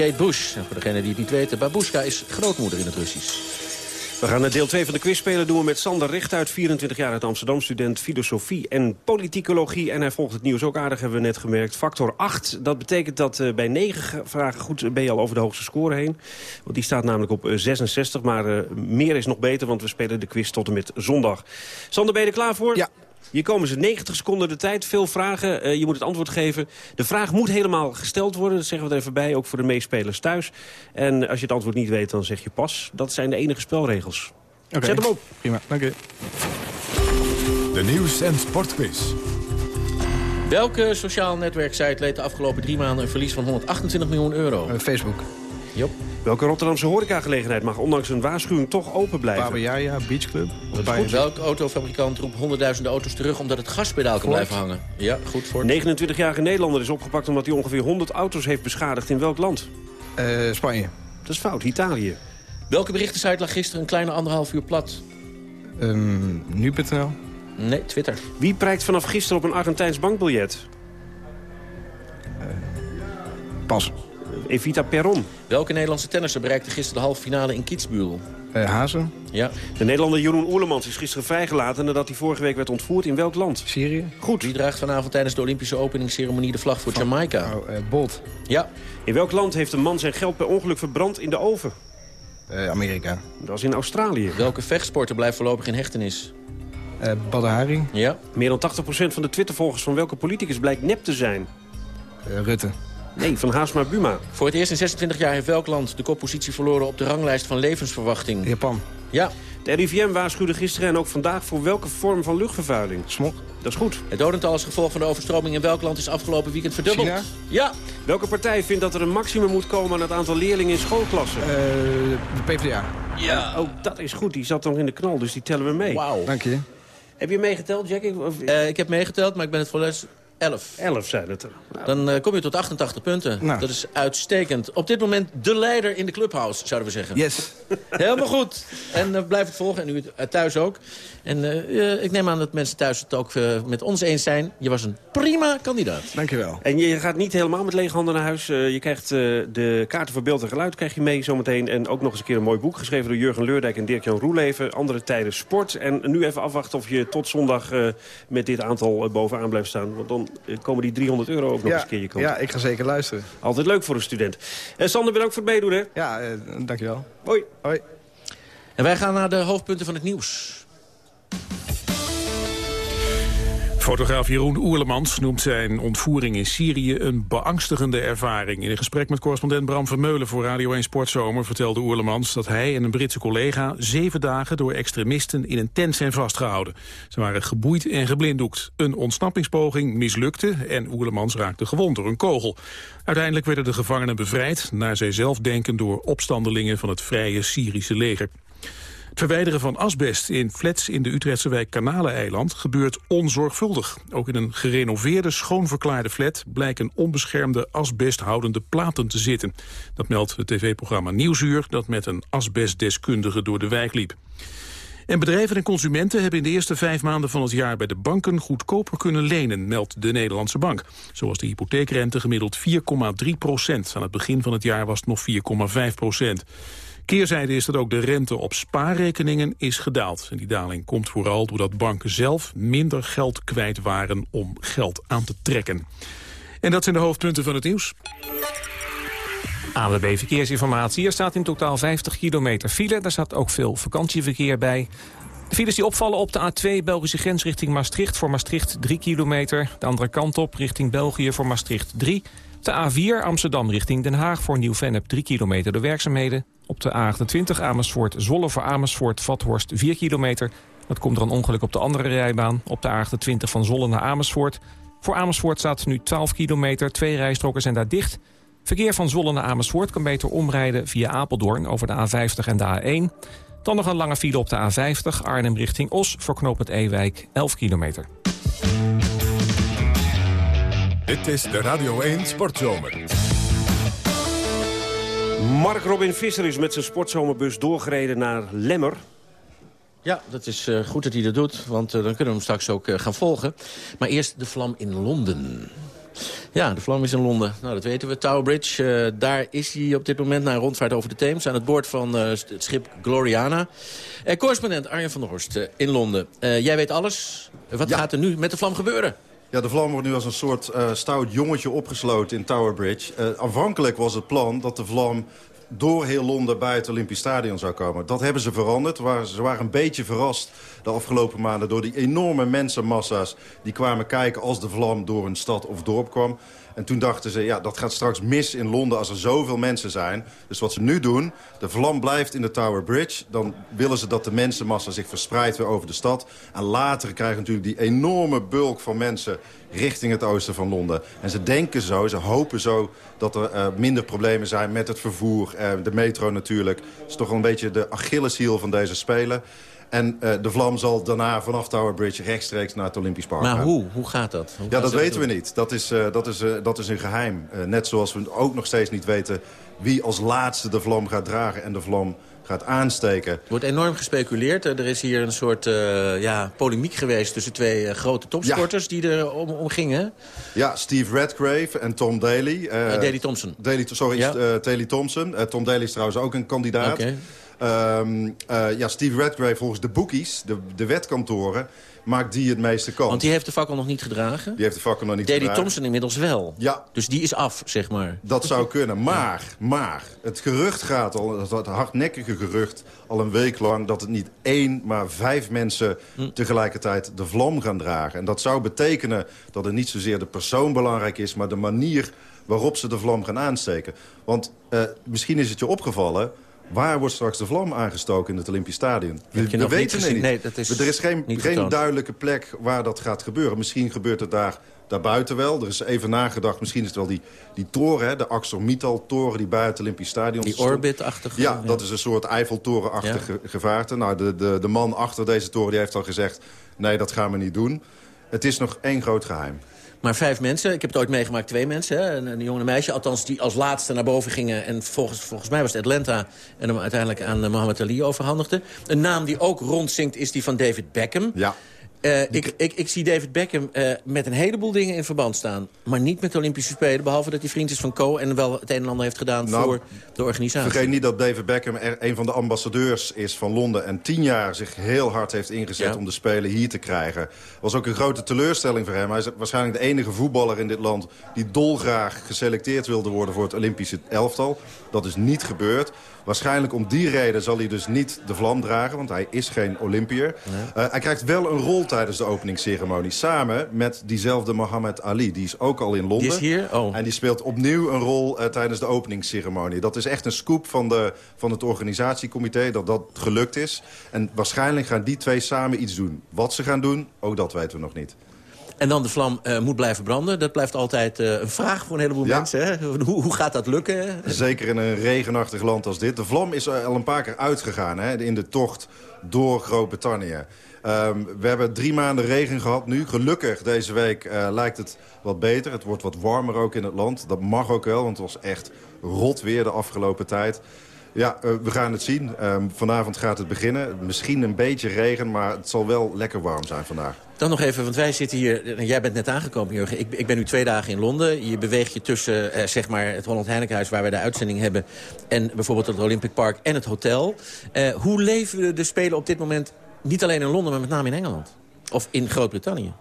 Kate Bush. En voor degenen die het niet weten, Babushka is grootmoeder in het Russisch. We gaan het deel 2 van de quiz spelen. doen we met Sander Richtuit, 24 jaar uit Amsterdam. Student filosofie en politicologie. En hij volgt het nieuws ook aardig, hebben we net gemerkt. Factor 8, dat betekent dat eh, bij 9 vragen goed ben je al over de hoogste score heen. Want die staat namelijk op eh, 66. Maar eh, meer is nog beter, want we spelen de quiz tot en met zondag. Sander, ben je er klaar voor? Ja. Hier komen ze 90 seconden de tijd, veel vragen. Eh, je moet het antwoord geven. De vraag moet helemaal gesteld worden, dat zeggen we er even bij. Ook voor de meespelers thuis. En als je het antwoord niet weet, dan zeg je pas. Dat zijn de enige spelregels. Oké. Zet hem op. Prima, dank u. De nieuws- en sportquiz. Welke sociaal netwerksite leed de afgelopen drie maanden een verlies van 128 miljoen euro? Eh, Facebook. Jop. Welke Rotterdamse horecagelegenheid mag ondanks een waarschuwing toch open blijven? Babayaya, Beach Club. Dat is goed. Welke autofabrikant roept honderdduizenden auto's terug omdat het gaspedaal kan Ford. blijven hangen? Ja, goed voor. 29-jarige Nederlander is opgepakt omdat hij ongeveer 100 auto's heeft beschadigd. In welk land? Eh, Spanje. Dat is fout, Italië. Welke berichtensite lag gisteren een kleine anderhalf uur plat? Ehm, Nu.nl. Nee, Twitter. Wie prijkt vanaf gisteren op een Argentijns bankbiljet? Pas. Evita Perron. Welke Nederlandse tennisser bereikte gisteren de halve finale in Kitzbühel? Eh, Hazen. Ja. De Nederlander Jeroen Oerlemans is gisteren vrijgelaten... nadat hij vorige week werd ontvoerd. In welk land? Syrië. Goed. Wie draagt vanavond tijdens de Olympische openingsceremonie de vlag voor Jamaica? Oh, eh, Bolt. Ja. In welk land heeft een man zijn geld per ongeluk verbrand in de oven? Eh, Amerika. Dat is in Australië. Welke vechtsporter blijft voorlopig in hechtenis? Eh Hari. Ja. Meer dan 80% van de Twittervolgers van welke politicus blijkt nep te zijn? Eh, Rutte. Nee, van Haasma Buma. Voor het eerst in 26 jaar heeft welk land de koppositie verloren op de ranglijst van levensverwachting? Japan. Ja. De RIVM waarschuwde gisteren en ook vandaag voor welke vorm van luchtvervuiling? Smog. Dat is goed. Het dodental als gevolg van de overstroming in welk land is afgelopen weekend verdubbeld? China? Ja. Welke partij vindt dat er een maximum moet komen aan het aantal leerlingen in schoolklassen? Eh, de PvdA. Ja. Oh, dat is goed. Die zat nog in de knal, dus die tellen we mee. Wauw. Dank je. Heb je meegeteld, Jack? Of... Eh, ik heb meegeteld, maar ik ben het voor les 11. 11 zijn het er. Nou, Dan eh, kom je tot 88 punten. Nou. Dat is uitstekend. Op dit moment de leider in de clubhouse, zouden we zeggen. Yes. Helemaal goed. En eh, blijf het volgen. En u eh, thuis ook. En ik neem aan dat mensen thuis het ook met ons eens zijn. Je was een prima kandidaat. Dankjewel. En je gaat niet helemaal met lege handen naar huis. Eh, je krijgt eh, de kaarten voor beeld en geluid krijg je mee zometeen. En ook nog eens een keer een mooi boek geschreven door Jurgen Leurdijk en Dirk-Jan Roeleven. Andere tijden sport. En nu even afwachten of je tot zondag eh, met dit aantal bovenaan blijft staan. Want dan komen die 300 euro ook nog eens een keer je kant. ja, ik ga zeker luisteren. Altijd leuk voor een student. En Sander, bedankt voor het meedoen, hè? Ja, eh, dankjewel. Hoi. Hoi. En wij gaan naar de hoofdpunten van het nieuws. Fotograaf Jeroen Oerlemans noemt zijn ontvoering in Syrië een beangstigende ervaring. In een gesprek met correspondent Bram Vermeulen voor Radio 1 Sportzomer vertelde Oerlemans dat hij en een Britse collega zeven dagen door extremisten in een tent zijn vastgehouden. Ze waren geboeid en geblinddoekt. Een ontsnappingspoging mislukte en Oerlemans raakte gewond door een kogel. Uiteindelijk werden de gevangenen bevrijd, naar zij zelf denken door opstandelingen van het vrije Syrische leger. Verwijderen van asbest in flats in de Utrechtse wijk Kanaleneiland gebeurt onzorgvuldig. Ook in een gerenoveerde, schoonverklaarde flat blijken onbeschermde asbesthoudende platen te zitten. Dat meldt het tv-programma Nieuwsuur dat met een asbestdeskundige door de wijk liep. En bedrijven en consumenten hebben in de eerste vijf maanden van het jaar bij de banken goedkoper kunnen lenen, meldt de Nederlandse Bank. Zoals de hypotheekrente gemiddeld 4,3 procent. Aan het begin van het jaar was het nog 4,5 procent. Keerzijde is dat ook de rente op spaarrekeningen is gedaald. En die daling komt vooral doordat banken zelf minder geld kwijt waren om geld aan te trekken. En dat zijn de hoofdpunten van het nieuws. ANWB Verkeersinformatie. Er staat in totaal 50 kilometer file. Daar staat ook veel vakantieverkeer bij. De files die opvallen op de A2 Belgische grens richting Maastricht. Voor Maastricht 3 kilometer. De andere kant op richting België voor Maastricht 3. De A4 Amsterdam richting Den Haag voor Nieuw-Vennep 3 kilometer de werkzaamheden. Op de A28 Amersfoort Zwolle voor Amersfoort Vathorst 4 kilometer. Dat komt door een ongeluk op de andere rijbaan. Op de A28 van Zwolle naar Amersfoort. Voor Amersfoort staat nu 12 kilometer. Twee rijstroken zijn daar dicht. Verkeer van Zwolle naar Amersfoort kan beter omrijden via Apeldoorn over de A50 en de A1. Dan nog een lange file op de A50 Arnhem richting Os voor knooppunt Ewijk 11 kilometer. Dit is de Radio 1 Sportzomer. Mark Robin Visser is met zijn sportzomerbus doorgereden naar Lemmer. Ja, dat is eh, goed dat hij dat doet, want eh, dan kunnen we hem straks ook eh, gaan volgen. Maar eerst de vlam in Londen. Ja, de vlam is in Londen. Nou, dat weten we. Tower Bridge, eh, daar is hij op dit moment na een rondvaart over de Theems... aan het boord van eh, het schip Gloriana. Eh, correspondent Arjen van der Horst in Londen. Eh, jij weet alles. Wat gaat er nu met de vlam gebeuren? Ja, de vlam wordt nu als een soort eh, stout jongetje opgesloten in Tower Bridge. Eh, aanvankelijk was het plan dat de vlam door heel Londen bij het Olympisch Stadion zou komen. Dat hebben ze veranderd. Ze waren een beetje verrast de afgelopen maanden... door die enorme mensenmassa's die kwamen kijken als de vlam door een stad of dorp kwam. En toen dachten ze, ja, dat gaat straks mis in Londen als er zoveel mensen zijn. Dus wat ze nu doen, de vlam blijft in de Tower Bridge. Dan willen ze dat de mensenmassa zich verspreidt weer over de stad. En later krijgen natuurlijk die enorme bulk van mensen richting het oosten van Londen. En ze denken zo, ze hopen zo dat er eh, minder problemen zijn met het vervoer. eh, de metro natuurlijk. Dat is toch wel een beetje de Achilleshiel van deze Spelen. En eh, de vlam zal daarna vanaf Tower Bridge rechtstreeks naar het Olympisch Park Maar gaan. hoe? Hoe gaat dat? Hoe Ja, dat weten we doen? niet. Dat is, eh, dat is, eh, dat is een geheim. Eh, net zoals we ook nog steeds niet weten wie als laatste de vlam gaat dragen en de vlam gaat aansteken. Er wordt enorm gespeculeerd. Er is hier een soort ja, polemiek geweest tussen twee grote topsporters die er om, om gingen. Ja, Steve Redgrave en Tom Daly. Eh, Daley Thompson. Daly, sorry, Ja. Daley Thompson. Tom Daly is trouwens ook een kandidaat. Oké. Ehm, eh, ja, Steve Redgrave volgens de bookies, de, de wetkantoren, maakt die het meeste kans. Want die heeft de fakkel nog niet gedragen. Die heeft de fakkel nog niet Daley gedragen. Thompson inmiddels wel. Ja. Dus die is af, zeg maar. Dat zou kunnen. Maar, maar, het gerucht gaat al, dat hardnekkige gerucht... al een week lang dat het niet één, maar vijf mensen... tegelijkertijd de vlam gaan dragen. En dat zou betekenen dat het niet zozeer de persoon belangrijk is... maar de manier waarop ze de vlam gaan aansteken. Want eh, misschien is het je opgevallen... Waar wordt straks de vlam aangestoken in het Olympisch Stadion? We niet weten het gezien? niet. Nee, dat is er is geen, niet geen duidelijke plek waar dat gaat gebeuren. Misschien gebeurt het daar daarbuiten wel. Er is even nagedacht, misschien is het wel die, die toren... Hè, de ArcelorMittal-toren die bij het Olympisch Stadion Die orbit-achtige, Ja, ja. dat is een soort Eiffeltorenachtige gevaarte. Nou, de, de, de man achter deze toren die heeft al gezegd... nee, dat gaan we niet doen. Het is nog één groot geheim. Maar vijf mensen, ik heb het ooit meegemaakt, twee mensen. Hè? Een, een meisje, althans die als laatste naar boven gingen. En volgens, volgens mij was het Atlanta en hem uiteindelijk aan eh, Mohammed Ali overhandigde. Een naam die ook rondzinkt is die van David Beckham. Ja. Eh, ik, ik, ik zie David Beckham eh, met een heleboel dingen in verband staan. Maar niet met de Olympische Spelen. Behalve dat hij vriend is van Co. En wel het een en ander heeft gedaan Nou, voor de organisatie. Vergeet niet dat David Beckham er een van de ambassadeurs is van Londen... en tien jaar zich heel hard heeft ingezet Ja. om de Spelen hier te krijgen. was ook een grote teleurstelling voor hem. Hij is waarschijnlijk de enige voetballer in dit land... die dolgraag geselecteerd wilde worden voor het Olympische elftal. Dat is niet gebeurd. Waarschijnlijk om die reden zal hij dus niet de vlam dragen... want hij is geen Olympiër. Eh, hij krijgt wel een rol tijdens de openingsceremonie... samen met diezelfde Mohammed Ali. Die is ook al in Londen. Die is hier? Oh. En die speelt opnieuw een rol eh, tijdens de openingsceremonie. Dat is echt een scoop van, de, van het organisatiecomité dat dat gelukt is. En waarschijnlijk gaan die twee samen iets doen. Wat ze gaan doen, ook dat weten we nog niet. En dan de vlam eh, moet blijven branden. Dat blijft altijd eh, een vraag voor een heleboel Ja. mensen. Hè? Hoe, hoe gaat dat lukken? Zeker in een regenachtig land als dit. De vlam is al een paar keer uitgegaan hè, in de tocht door Groot-Brittannië. Ehm, we hebben drie maanden regen gehad nu. Gelukkig deze week eh, lijkt het wat beter. Het wordt wat warmer ook in het land. Dat mag ook wel, want het was echt rot weer de afgelopen tijd. Ja, eh, we gaan het zien. Ehm, vanavond gaat het beginnen. Misschien een beetje regen, maar het zal wel lekker warm zijn vandaag. Dan nog even, want wij zitten hier... Jij bent net aangekomen, Jurgen. Ik, ik ben nu twee dagen in Londen. Je beweegt je tussen eh, zeg maar het Holland Heinekenhuis... waar wij de uitzending hebben... en bijvoorbeeld het Olympic Park en het hotel. Eh, hoe leven de Spelen op dit moment... niet alleen in Londen, maar met name in Engeland? Of in Groot-Brittannië?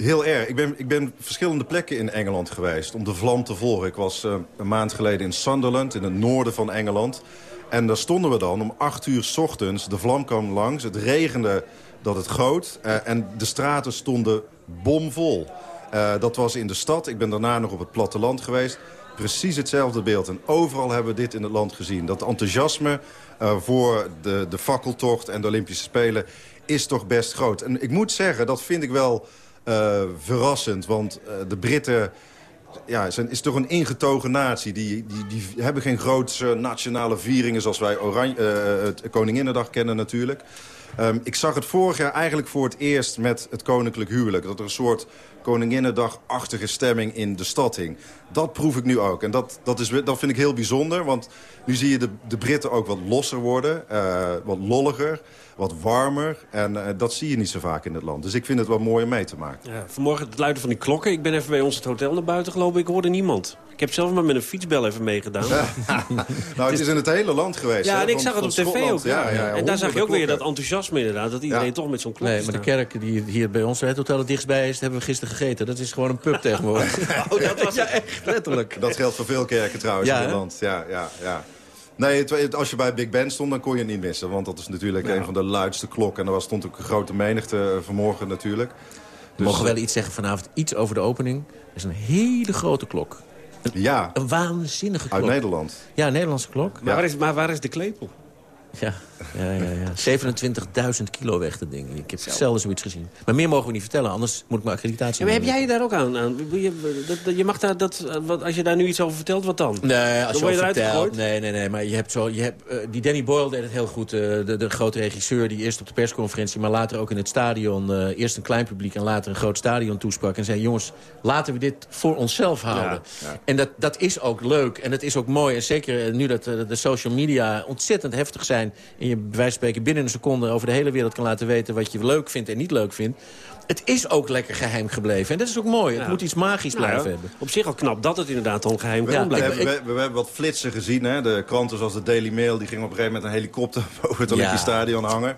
Heel erg. Ik ben, ik ben verschillende plekken in Engeland geweest om de vlam te volgen. Ik was eh, een maand geleden in Sunderland, in het noorden van Engeland. En daar stonden we dan om acht uur 's ochtends. De vlam kwam langs, het regende dat het goot. eh, en de straten stonden bomvol. Eh, dat was in de stad. Ik ben daarna nog op het platteland geweest. Precies hetzelfde beeld. En overal hebben we dit in het land gezien. Dat enthousiasme voor de, de fakkeltocht en de Olympische Spelen is toch best groot. En ik moet zeggen, dat vind ik wel eh, verrassend. Want eh, de Britten ja, zijn, is toch een ingetogen natie. Die, die, die hebben geen grootse nationale vieringen zoals wij Oranje, eh, Koninginnedag kennen natuurlijk. Ehm, ik zag het vorig jaar eigenlijk voor het eerst met het koninklijk huwelijk. Dat er een soort Koninginnedag-achtige stemming in de stad hing. Dat proef ik nu ook. En dat, dat, is, dat vind ik heel bijzonder. Want nu zie je de, de Britten ook wat losser worden. eh, wat lolliger, wat warmer. En eh, dat zie je niet zo vaak in het land. Dus ik vind het wel mooi om mee te maken. Ja, vanmorgen het luiden van die klokken. Ik ben even bij ons het hotel naar buiten gelopen. Ik hoorde niemand. Ik heb zelf maar met een fietsbel even meegedaan. nou, het is in het hele land geweest. Ja, hè, en ik zag het op tv ook. Ja, Ja, ja, en daar zag je ook weer dat enthousiasme inderdaad. Dat iedereen Ja. toch met zo'n klok Nee, maar de kerk die hier bij ons, het hotel het dichtstbij is, hebben we gisteren gegeten. Dat is gewoon een pub tegenwoordig. Oh, dat was ja, echt, letterlijk. Dat geldt voor veel kerken trouwens Ja, in het land. Ja, ja, ja. Nee, het- het- als je bij Big Ben stond, dan kon je het niet missen. Want dat is natuurlijk een van de luidste klokken. En er was, stond ook een grote menigte eh, vanmorgen natuurlijk. We mogen wel iets zeggen vanavond, iets over de opening. Dat is een hele grote klok. Ja. Een waanzinnige klok. Uit Nederland. Ja, een Nederlandse klok. Maar, waar is, maar waar is de klepel? Ja, ja, ja, ja. 27.000 kilo weg, dat ding. Ik heb zelden zoiets gezien. Maar meer mogen we niet vertellen, anders moet ik mijn accreditatie Ja, maar heb jij je daar ook aan? aan? Je, dat- je mag daar dat, wat, als je daar nu iets over vertelt, wat dan? Nee, als dan je je eruit vertelt, nee, nee, nee, maar je hebt zo, je hebt, eh, die Danny Boyle deed het heel goed, eh, de, de grote regisseur die eerst op de persconferentie, maar later ook in het stadion, eh, eerst een klein publiek en later een groot stadion toesprak en zei, jongens, laten we dit voor onszelf houden. ja. En dat, dat is ook leuk en dat is ook mooi. En zeker nu dat de social media ontzettend heftig zijn... en je bij wijze van spreken binnen een seconde over de hele wereld kan laten weten... wat je leuk vindt en niet leuk vindt. Het is ook lekker geheim gebleven. En dat is ook mooi. Het Ja. moet iets magisch Nou ja, blijven hebben. Op zich al knap dat het inderdaad dan geheim Ja, kan We blijven. hebben, we, we hebben wat flitsen gezien. Hè? De kranten zoals de Daily Mail die gingen op een gegeven moment een helikopter boven het Ja. Olympisch Stadion hangen.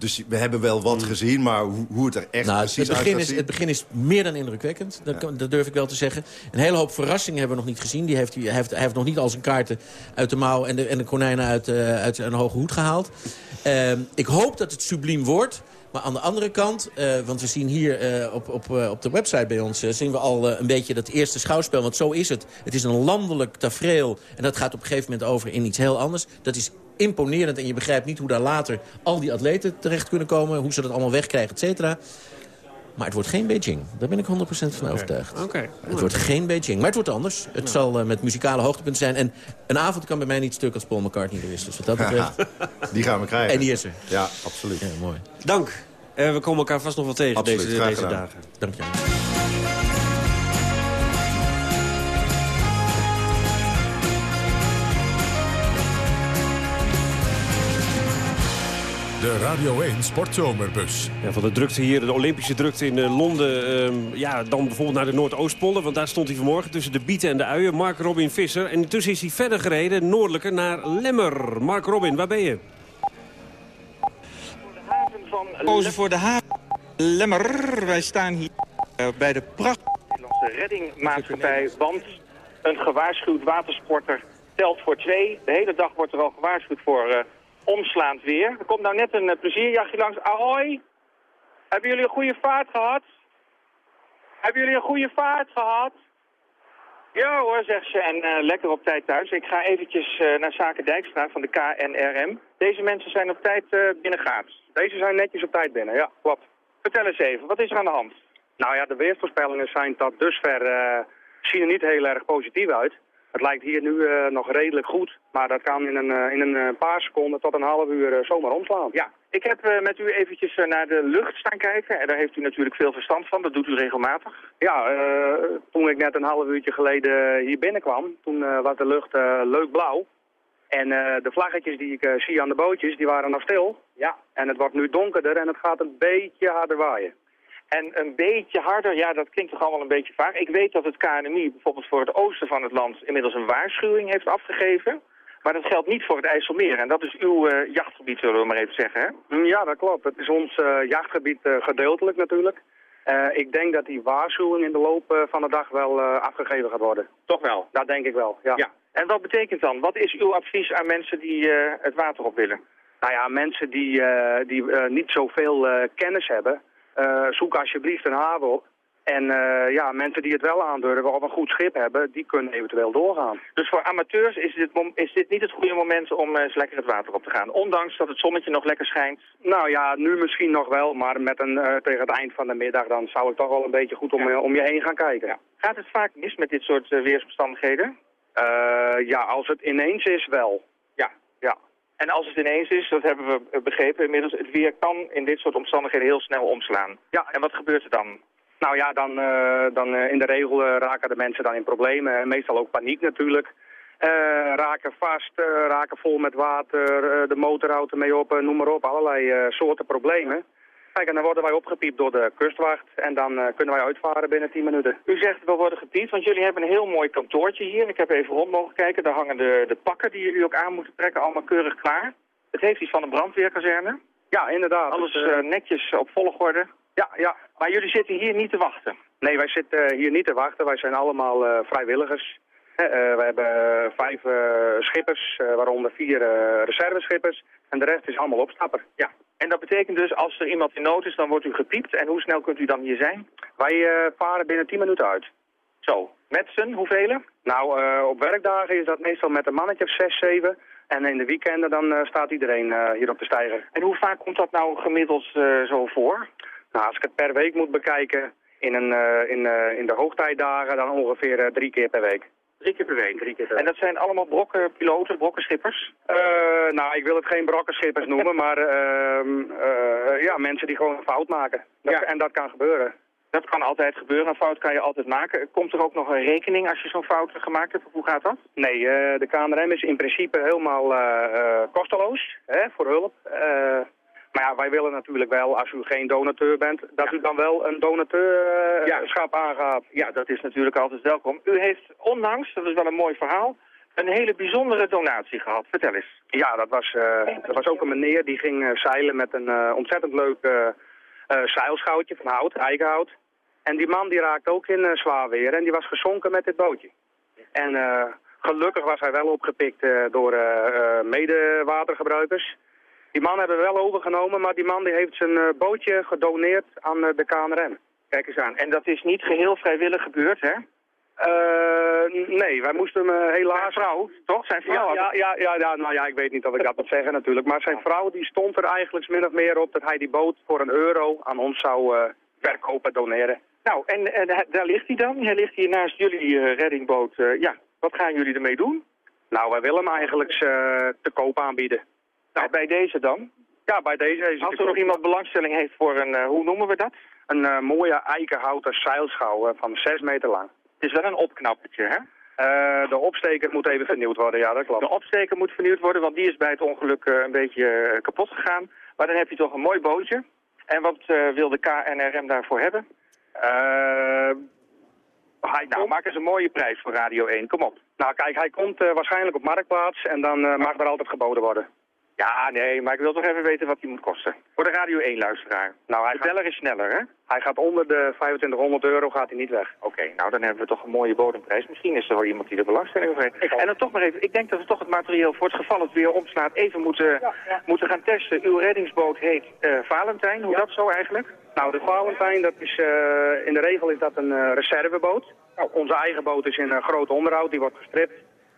Dus we hebben wel wat gezien, maar hoe, hoe het er echt Nou, precies het, begin is, zien... het begin is meer dan indrukwekkend. Dat, kan- dat durf ik wel te zeggen. Een hele hoop verrassingen hebben we nog niet gezien. Die heeft, hij, heeft, hij heeft nog niet al zijn kaarten uit de mouw... en de, en de konijnen uit, eh, uit een hoge hoed gehaald. Ehm, ik hoop dat het subliem wordt. Maar aan de andere kant, eh, want we zien hier eh, op, op, op de website bij ons... zien we al een beetje dat eerste schouwspel. Want zo is het. Het is een landelijk tafereel. En dat gaat op een gegeven moment over in iets heel anders. Dat is imponerend en je begrijpt niet hoe daar later... al die atleten terecht kunnen komen. Hoe ze dat allemaal wegkrijgen, et cetera. Maar het wordt geen Beijing. Daar ben ik 100% van overtuigd. Oké. Het wordt geen Beijing. Maar het wordt anders. Het zal eh, met muzikale hoogtepunten zijn. En een avond kan bij mij niet stuk als Paul McCartney er is. Dus wat dat betreft... Die gaan we krijgen. En die is er. Ja, absoluut. Ja, mooi. Dank. Eh, we komen elkaar vast nog wel tegen Absoluut, deze, deze dagen. Dank je. De Radio 1 Sportzomerbus. Ja, van de drukte hier, de Olympische drukte in eh, Londen... ehm, ja, dan bijvoorbeeld naar de Noordoostpolder. Want daar stond hij vanmorgen tussen de bieten en de uien. Mark Robin Visser. En intussen is hij verder gereden, noordelijker, naar Lemmer. Mark Robin, waar ben je? Kozen voor de haven Lemmer. Wij staan hier eh, bij de pracht. Nederlandse reddingmaatschappij, want een gewaarschuwd watersporter telt voor twee. De hele dag wordt er al gewaarschuwd voor eh, omslaand weer. Er komt nou net een eh, plezierjachtje langs. Ahoy! Hebben jullie een goede vaart gehad? Hebben jullie een goede vaart gehad? Ja hoor, zegt ze. En eh, lekker op tijd thuis. Ik ga eventjes eh, naar Zaken Dijkstra van de KNRM. Deze mensen zijn op tijd binnengaat. Deze zijn netjes op tijd binnen, ja, klopt. Vertel eens even, wat is er aan de hand? Nou ja, de weersvoorspellingen zijn tot dusver zien er niet heel erg positief uit. Het lijkt hier nu eh, nog redelijk goed, maar dat kan in een, eh, in een eh, paar seconden tot een half uur zomaar omslaan. Ja, ik heb met u eventjes naar de lucht staan kijken. En daar heeft u natuurlijk veel verstand van. Dat doet u regelmatig. Ja, toen ik net een half uurtje geleden hier binnenkwam, toen was de lucht leuk blauw. En de vlaggetjes die ik zie aan de bootjes, die waren nog stil. Ja. En het wordt nu donkerder en het gaat een beetje harder waaien. En een beetje harder, ja, dat klinkt toch allemaal een beetje vaag. Ik weet dat het KNMI bijvoorbeeld voor het oosten van het land inmiddels een waarschuwing heeft afgegeven. Maar dat geldt niet voor het IJsselmeer. En dat is uw eh, jachtgebied, zullen we maar even zeggen, hè? Mm, Ja, dat klopt. Het is ons eh, jachtgebied eh, gedeeltelijk natuurlijk. Ik denk dat die waarschuwing in de loop van de dag wel afgegeven gaat worden. Toch wel? Dat denk ik wel, ja. Ja. En wat betekent dan? Wat is uw advies aan mensen die het water op willen? Nou ja, mensen die, die niet zoveel kennis hebben, zoek alsjeblieft een haven op. En eh, ja, mensen die het wel aandurven of een goed schip hebben, die kunnen eventueel doorgaan. Dus voor amateurs is dit, is dit niet het goede moment om eh, eens lekker het water op te gaan? Ondanks dat het zonnetje nog lekker schijnt. Nou ja, nu misschien nog wel, maar met een, eh, tegen het eind van de middag dan zou het toch wel een beetje goed om, je- om je heen gaan kijken. Gaat het vaak mis met dit soort eh, weersomstandigheden? Eh, ja, als het ineens is wel. En als het ineens is, dat hebben we eh, begrepen inmiddels, het weer kan in dit soort omstandigheden heel snel omslaan. Ja. En wat gebeurt er dan? Nou ja, dan, eh, dan eh, in de regel raken de mensen dan in problemen. En meestal ook paniek natuurlijk. Raken vast, raken vol met water, de motor houdt ermee op, noem maar op. Allerlei soorten problemen. Kijk, en dan worden wij opgepiept door de kustwacht. En dan eh, kunnen wij uitvaren binnen 10 minuten. U zegt we worden gepiept, want jullie hebben een heel mooi kantoortje hier. Ik heb even rond mogen kijken. Daar hangen de, de pakken die jullie ook aan moeten trekken allemaal keurig klaar. Het heeft iets van een brandweerkazerne. Ja, inderdaad. Alles eh, eh, netjes op volgorde. Ja, ja. Maar jullie zitten hier niet te wachten. Nee, wij zitten hier niet te wachten. Wij zijn allemaal vrijwilligers. Eh, we hebben vijf eh, schippers, eh, waaronder vier reserveschippers. En de rest is allemaal opstapper. Ja. En dat betekent dus, als er iemand in nood is, dan wordt u gepiept. En hoe snel kunt u dan hier zijn? Wij varen binnen 10 minuten uit. Zo. Met z'n, hoeveel? Nou, op werkdagen is dat meestal met een mannetje of 6, 7. En in de weekenden dan staat iedereen hier op de steiger. En hoe vaak komt dat nou gemiddeld zo voor? Nou, als ik het per week moet bekijken, in, een, in, in de hoogtijdagen dan ongeveer drie keer per week. Drie keer per week. Drie keer per En dat zijn allemaal brokkenpiloten, brokkenschippers? Eh, nou, ik wil het geen brokkenschippers noemen, maar ehm, eh, ja, mensen die gewoon een fout maken. Dat, Ja. En dat kan gebeuren. Dat kan altijd gebeuren. Een fout kan je altijd maken. Komt er ook nog een rekening als je zo'n fout gemaakt hebt? Hoe gaat dat? Nee, eh, de KNRM is in principe helemaal kosteloos hè, voor hulp. Maar ja, wij willen natuurlijk wel, als u geen donateur bent, dat u dan wel een donateurschap aangaat. Ja, dat is natuurlijk altijd welkom. U heeft onlangs, dat is wel een mooi verhaal, een hele bijzondere donatie gehad. Vertel eens. Ja, dat was, eh, dat was ook een meneer die ging eh, zeilen met een eh, ontzettend leuk eh, eh, zeilschoutje van hout, eikenhout. En die man die raakte ook in eh, zwaar weer en die was gezonken met dit bootje. En eh, gelukkig was hij wel opgepikt eh, door eh, eh, medewatergebruikers. Die man hebben we wel overgenomen, maar die man die heeft zijn eh, bootje gedoneerd aan eh, de KNRM. Kijk eens aan. En dat is niet geheel vrijwillig gebeurd, hè? Eh, nee, wij moesten hem helaas... Zijn vrouw, toch? Zijn vrouw? Ja, ja, ja, nou ja, ik weet niet of ik dat moet zeggen natuurlijk. Maar zijn vrouw die stond er eigenlijk min of meer op dat hij die boot voor een euro aan ons zou verkopen, doneren. Nou, en, en daar ligt hij dan. Hij ligt hier naast jullie reddingboot. Ja, wat gaan jullie ermee doen? Nou, wij willen hem eigenlijk te koop aanbieden. Nou, bij deze dan. Ja, bij deze is Als er nog iemand belangstelling heeft voor een, eh, hoe noemen we dat? een eh, mooie eikenhouten zeilschouw eh, van 6 meter lang. Het is wel een opknappertje, hè? De opsteker moet even vernieuwd worden, ja, dat klopt. De opsteker moet vernieuwd worden, want die is bij het ongeluk een beetje kapot gegaan. Maar dan heb je toch een mooi bootje. En wat wil de KNRM daarvoor hebben? Hij Nou, maak eens een mooie prijs voor Radio 1. Kom op. Nou, kijk, hij komt waarschijnlijk op Marktplaats en dan mag er altijd geboden worden. Ja, nee, maar ik wil toch even weten wat die moet kosten. Voor de Radio 1-luisteraar. Nou, hij De gaat, is sneller, hè? hij gaat onder de 2500 euro gaat hij niet weg. Oké, nou dan hebben we toch een mooie bodemprijs. Misschien is er wel iemand die er belangstelling voor heeft. En dan toch maar even, ik denk dat we toch het materieel voor het geval het weer omslaat even moeten, moeten gaan testen. Uw reddingsboot heet eh Valentijn, hoe dat zo eigenlijk? Nou, de Valentijn, dat is, eh, in de regel is dat een eh, reserveboot. Nou, onze eigen boot is in groot onderhoud, die wordt gestript.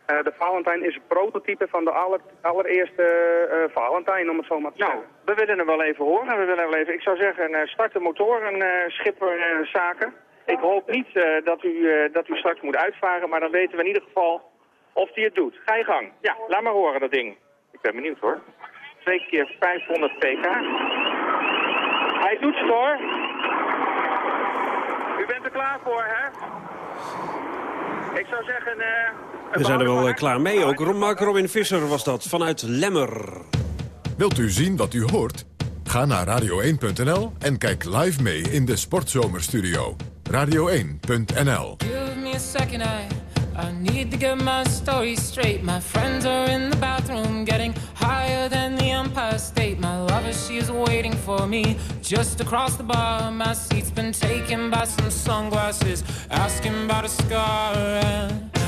Eh, de Valentijn is een prototype van de aller, allereerste eh Valentijn, om het zo maar te Nou, zeggen. we willen hem wel even horen. We willen wel even, ik zou zeggen, eh, start de motor en eh, schipper zaken. Ik hoop niet dat, u, dat u straks moet uitvaren, maar dan weten we in ieder geval of hij het doet. Ga je gang. Ja, laat maar horen dat ding. Ik ben benieuwd hoor. Twee keer 500 pk. Hij doet het hoor. U bent er klaar voor, hè? Ik zou zeggen... We zijn er wel eh, klaar mee ook. Mark Robin Visser was dat, vanuit Lemmer. Wilt u zien wat u hoort? Ga naar radio1.nl en kijk live mee in de Sportzomerstudio. Radio1.nl Give me a second, I, I need to get my story straight. My friends are in the bathroom getting higher than the Empire State. My lover, she's waiting for me just across the bar. My seat's been taken by some sunglasses, asking about a scar. And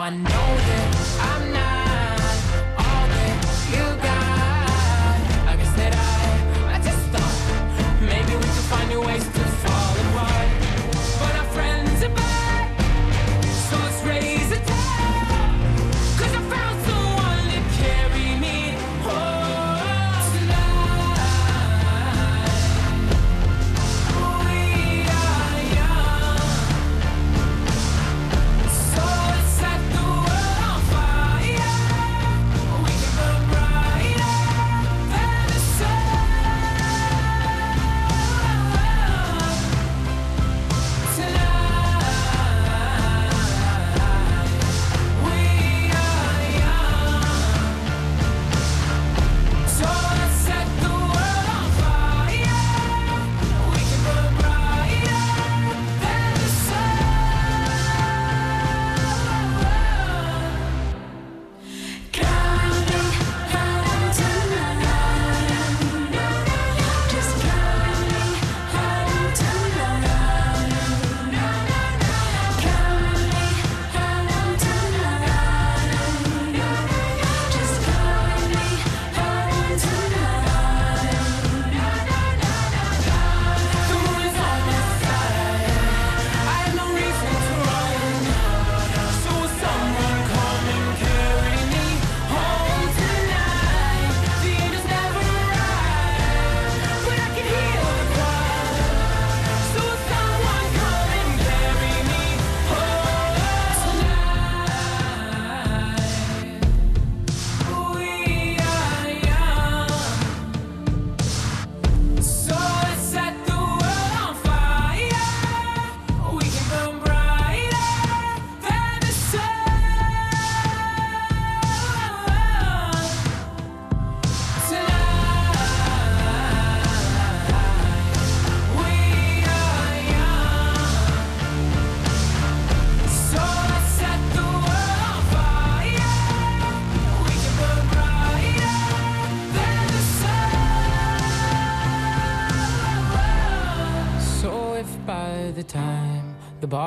I know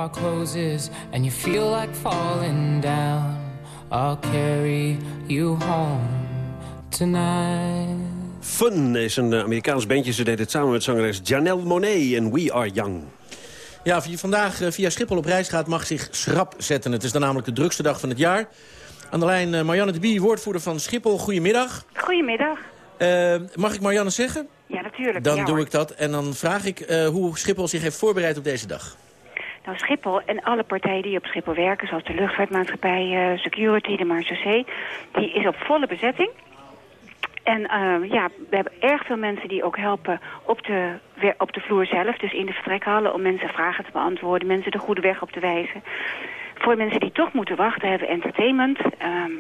bar closes and you feel like falling down, I'll carry you home tonight. Fun is een Amerikaans bandje. Ze deed het samen met zangeres Janelle Monet en We Are Young. Ja, wie vandaag eh, via Schiphol op reis gaat, mag zich schrap zetten. Het is dan namelijk de drukste dag van het jaar. Aan de lijn eh, Marianne de Bie, woordvoerder van Schiphol. Goedemiddag. Goedemiddag. Eh, mag ik Marianne zeggen? Ja, natuurlijk. Dan ja, doe hoor. ik dat. En dan vraag ik eh, hoe Schiphol zich heeft voorbereid op deze dag. Nou, Schiphol en alle partijen die op Schiphol werken, zoals de luchtvaartmaatschappij, eh, security, de marechaussee, die is op volle bezetting. En eh, ja, we hebben erg veel mensen die ook helpen op de, op de vloer zelf, dus in de vertrekhallen, om mensen vragen te beantwoorden, mensen de goede weg op te wijzen. Voor mensen die toch moeten wachten, hebben entertainment. Ehm,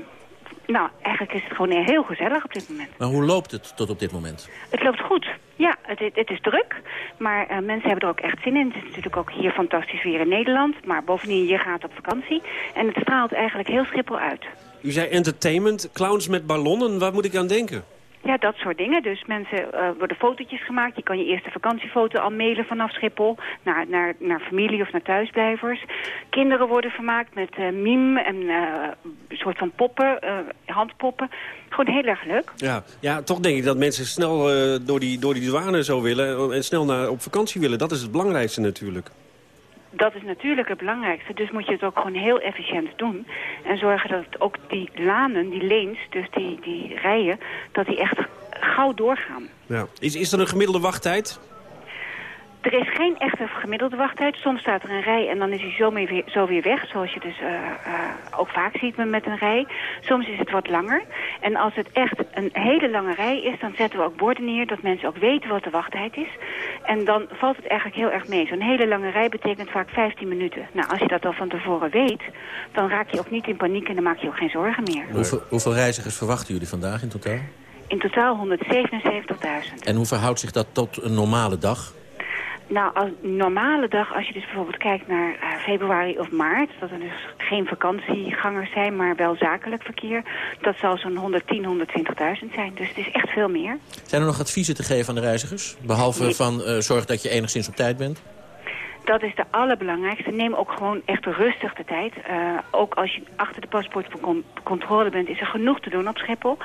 nou, eigenlijk is het gewoon heel gezellig op dit moment. Maar hoe loopt het tot op dit moment? Het loopt goed. Ja, het, het, is druk. Maar eh, mensen hebben er ook echt zin in. Het is natuurlijk ook hier fantastisch weer in Nederland. Maar bovendien, je gaat op vakantie. En het straalt eigenlijk heel Schiphol uit. U zei entertainment, clowns met ballonnen. Waar moet ik aan denken? Ja, dat soort dingen. Dus mensen eh, worden fotootjes gemaakt. Je kan je eerste vakantiefoto al mailen vanaf Schiphol naar, naar, naar familie of naar thuisblijvers. Kinderen worden vermaakt met mime en eh, soort van poppen, handpoppen. Gewoon heel erg leuk. Ja, ja, toch denk ik dat mensen snel door, die, door die douane zo willen... en snel naar, op vakantie willen. Dat is het belangrijkste natuurlijk. Dat is natuurlijk het belangrijkste. Dus moet je het ook gewoon heel efficiënt doen. En zorgen dat ook die lanen, die lanes, dus die, die rijen, dat die echt gauw doorgaan. Ja. Is, is er een gemiddelde wachttijd? Er is geen echte gemiddelde wachttijd. Soms staat er een rij en dan is hij zo, mee weer, zo weer weg. Zoals je dus eh, eh, ook vaak ziet met- met een rij. Soms is het wat langer. En als het echt een hele lange rij is, dan zetten we ook borden neer... dat mensen ook weten wat de wachttijd is. En dan valt het eigenlijk heel erg mee. Zo'n hele lange rij betekent vaak 15 minuten. Nou, als je dat al van tevoren weet, dan raak je ook niet in paniek... en dan maak je ook geen zorgen meer. Hoeveel, hoeveel reizigers verwachten jullie vandaag in totaal? In totaal 177.000. En hoe verhoudt zich dat tot een normale dag? Nou, als een normale dag, als je dus bijvoorbeeld kijkt naar eh, februari of maart... dat er dus geen vakantiegangers zijn, maar wel zakelijk verkeer... dat zal zo'n 110, 120.000 zijn. Dus het is echt veel meer. Zijn er nog adviezen te geven aan de reizigers? Behalve Nee. van eh, zorg dat je enigszins op tijd bent? Dat is de allerbelangrijkste. Neem ook gewoon echt rustig de tijd. Eh, ook als je achter de paspoortcontrole bent, is er genoeg te doen op Schiphol.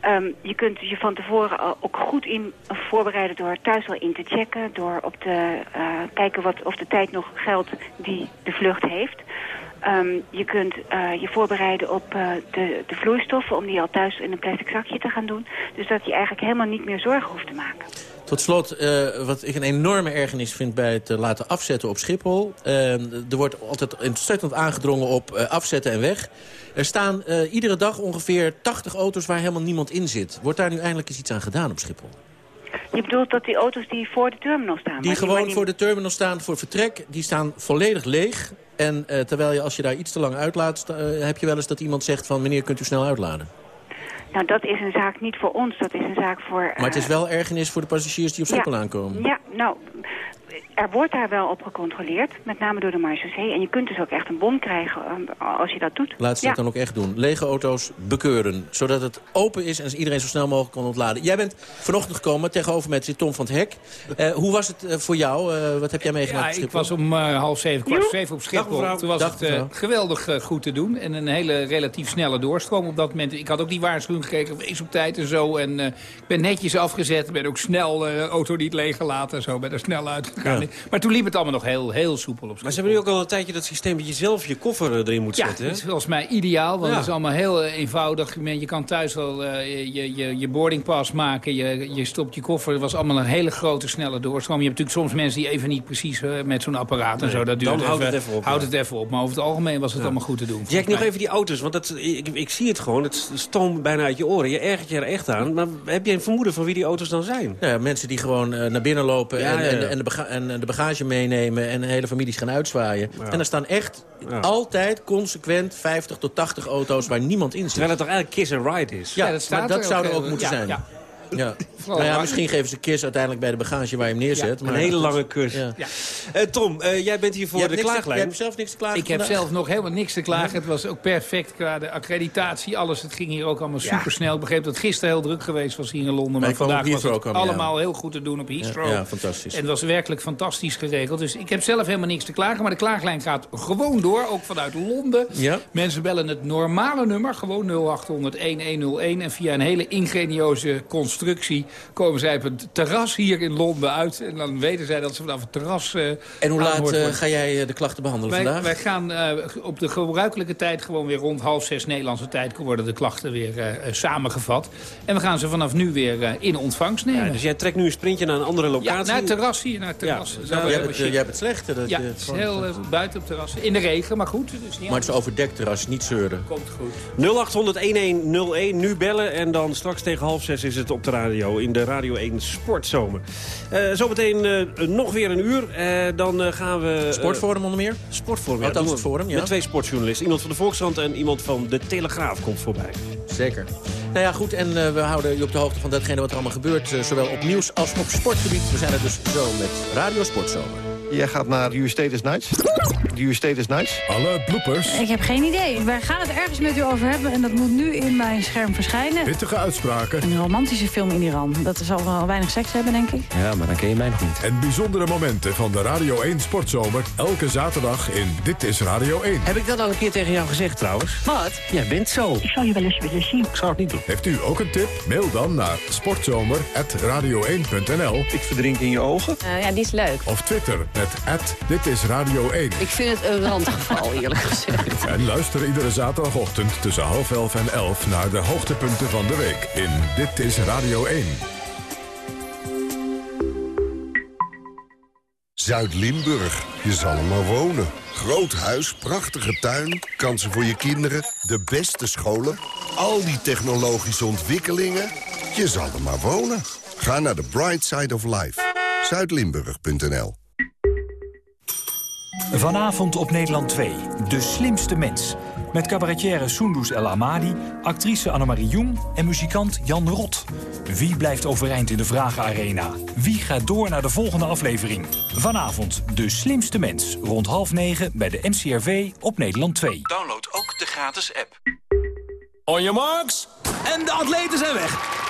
Ehm, je kunt je van tevoren ook goed in voorbereiden door thuis al in te checken. Door op te eh, kijken wat, of de tijd nog geldt die de vlucht heeft. Ehm, je kunt eh, je voorbereiden op eh, de, de vloeistoffen om die al thuis in een plastic zakje te gaan doen. Dus dat je eigenlijk helemaal niet meer zorgen hoeft te maken. Tot slot, eh, wat ik een enorme ergernis vind bij het laten afzetten op Schiphol. Er wordt altijd ontzettend aangedrongen op afzetten en weg. Er staan iedere dag ongeveer 80 auto's waar helemaal niemand in zit. Wordt daar nu eindelijk eens iets aan gedaan op Schiphol? Je bedoelt dat die auto's die voor de terminal staan... Die gewoon voor de terminal staan voor vertrek, die staan volledig leeg. En eh, terwijl je als je daar iets te lang uitlaat, eh, heb je wel eens dat iemand zegt van meneer kunt u snel uitladen. Nou, dat is een zaak niet voor ons, dat is een zaak voor... Maar het is eh, wel ergernis voor de passagiers die op Schiphol ja, aankomen. Ja, nou, er wordt daar wel op gecontroleerd, met name door de marechaussee. En je kunt dus ook echt een bon krijgen eh, als je dat doet. Laat ze ja. dat dan ook echt doen. Lege auto's bekeuren. Zodat het open is en iedereen zo snel mogelijk kan ontladen. Jij bent vanochtend gekomen. Tegenover mij zit Tom van het Hek. Eh, hoe was het eh, voor jou? Eh, wat heb jij meegemaakt Ja, ik was om eh, half zeven, kwart voor zeven op Schiphol. Toen was Dag, het eh, geweldig goed te doen. En een hele relatief snelle doorstroom op dat moment. Ik had ook die waarschuwing gekregen, wees op tijd en zo. En eh, ik ben netjes afgezet. Ben ook snel eh, auto niet leeggelaten en zo. Ben er snel uitgegaan. Ja. Maar toen liep het allemaal nog heel, heel soepel op Maar ze hebben nu ook al een tijdje dat systeem dat je zelf je koffer eh, erin moet Ja, zetten. hè? dat is volgens mij ideaal, want Ja. het is allemaal heel eh, eenvoudig. Je kan thuis wel eh, je, je, je boardingpas maken, je, je stopt je koffer. Het was allemaal een hele grote, snelle doorstroom. Je hebt natuurlijk soms mensen die even niet precies eh, met zo'n apparaat en zo. Dat duurt dan houdt het even op, Houdt ja. het even op, maar over het algemeen was het Ja. allemaal goed te doen. Jack, nog even die auto's, want dat, ik, ik zie het gewoon. Het stoomt bijna uit je oren. Je ergert je er echt aan. Maar heb je een vermoeden van wie die auto's dan zijn? Ja, mensen die gewoon eh, naar binnen lopen Ja, en, ja, ja. En, en, de baga- en de bagage meenemen... en hele families gaan uitzwaaien. Ja. En er staan echt Ja. altijd consequent 50 tot 80 auto's waar niemand in zit. Terwijl het toch eigenlijk kiss and ride is? Ja, Ja, dat staat maar dat er zou ook, er ook eh, moeten ja, zijn. ja. Ja. Nou ja, misschien geven ze kiss uiteindelijk bij de bagage waar je hem neerzet. Ja, maar een hele lange kus. Ja. Ja. Eh, Tom, eh, jij bent hier voor de klaaglijn. jij hebt zelf niks te klagen Ik heb zelf nog helemaal niks te klagen. Het was ook perfect qua de accreditatie. Alles, het ging hier ook allemaal supersnel. Ik begreep dat het gisteren heel druk geweest was hier in Londen. Maar vandaag was het allemaal heel goed te doen op Heathrow. Ja, ja, fantastisch. En het was werkelijk fantastisch geregeld. Dus ik heb zelf helemaal niks te klagen. Maar de klaaglijn gaat gewoon door, ook vanuit Londen. Ja. Mensen bellen het normale nummer, gewoon 0800-1101. En via een hele ingenieuze constructie komen zij op het terras hier in Londen uit. En dan weten zij dat ze vanaf het terras eh En hoe laat eh, ga jij eh, de klachten behandelen Wij, vandaag? wij gaan eh, op de gebruikelijke tijd gewoon weer rond half zes Nederlandse tijd... worden de klachten weer samengevat. En we gaan ze vanaf nu weer eh, in ontvangst nemen. Ja, dus jij trekt nu een sprintje naar een andere Ja, locatie. naar het terras hier, naar het terras. Ja, jij, hebt, het, chic. jij hebt het slechte. Dat ja, je, het is heel buiten op het terras. In de regen, maar goed. Dus niet maar het is overdekt terras, niet zeuren. Komt goed. 0800-1101, nu bellen en dan straks tegen half zes is het op de radio in de Radio 1 Sportzomer. Eh zometeen eh, nog weer een uur, eh, dan gaan we... Sportforum onder meer? Sportforum, ja. Het we. forum, ja. Met twee sportjournalisten. Iemand van de Volkskrant en iemand van de Telegraaf komt voorbij. Zeker. Nou ja, goed. En eh, we houden je op de hoogte van datgene wat er allemaal gebeurt. eh, zowel op nieuws als op sportgebied. We zijn er dus zo met Radio Sportzomer. Jij gaat naar Your Status Nights. Your Status Nights. Alle bloopers, Ik heb geen idee. Wij gaan het ergens met u over hebben en dat moet nu in mijn scherm verschijnen. pittige uitspraken Een romantische film in Iran. Dat zal wel weinig seks hebben, denk ik. Ja, maar dan ken je mij nog niet. en bijzondere momenten van de Radio 1 Sportzomer. Elke zaterdag in Dit is Radio 1. Heb ik dat al een keer tegen jou gezegd trouwens? Wat? Jij bent zo. Ik zou je wel eens willen zien. Ik zou het niet doen. Heeft u ook een tip? Mail dan naar sportzomer.radio1.nl Ik verdrink in je ogen. ja, die is leuk. of Twitter met Dit is Radio 1. Ik vind het een randgeval, eerlijk gezegd. En luister iedere zaterdagochtend tussen half elf en elf naar de hoogtepunten van de week in Dit is Radio 1. Zuid-Limburg, je zal er maar wonen. Groot huis, prachtige tuin, kansen voor je kinderen, de beste scholen... al die technologische ontwikkelingen, je zal er maar wonen. Ga naar de Bright Side of Life, zuidlimburg.nl. Vanavond op Nederland 2, De Slimste Mens. Met cabaretière Soendus El Amadi, actrice Annemarie Jong en muzikant Jan Rot. Wie blijft overeind in de Vragenarena? Wie gaat door naar de volgende aflevering? Vanavond De Slimste Mens, rond half negen bij de NCRV op Nederland 2. Download ook de gratis app. On your marks. En de atleten zijn weg.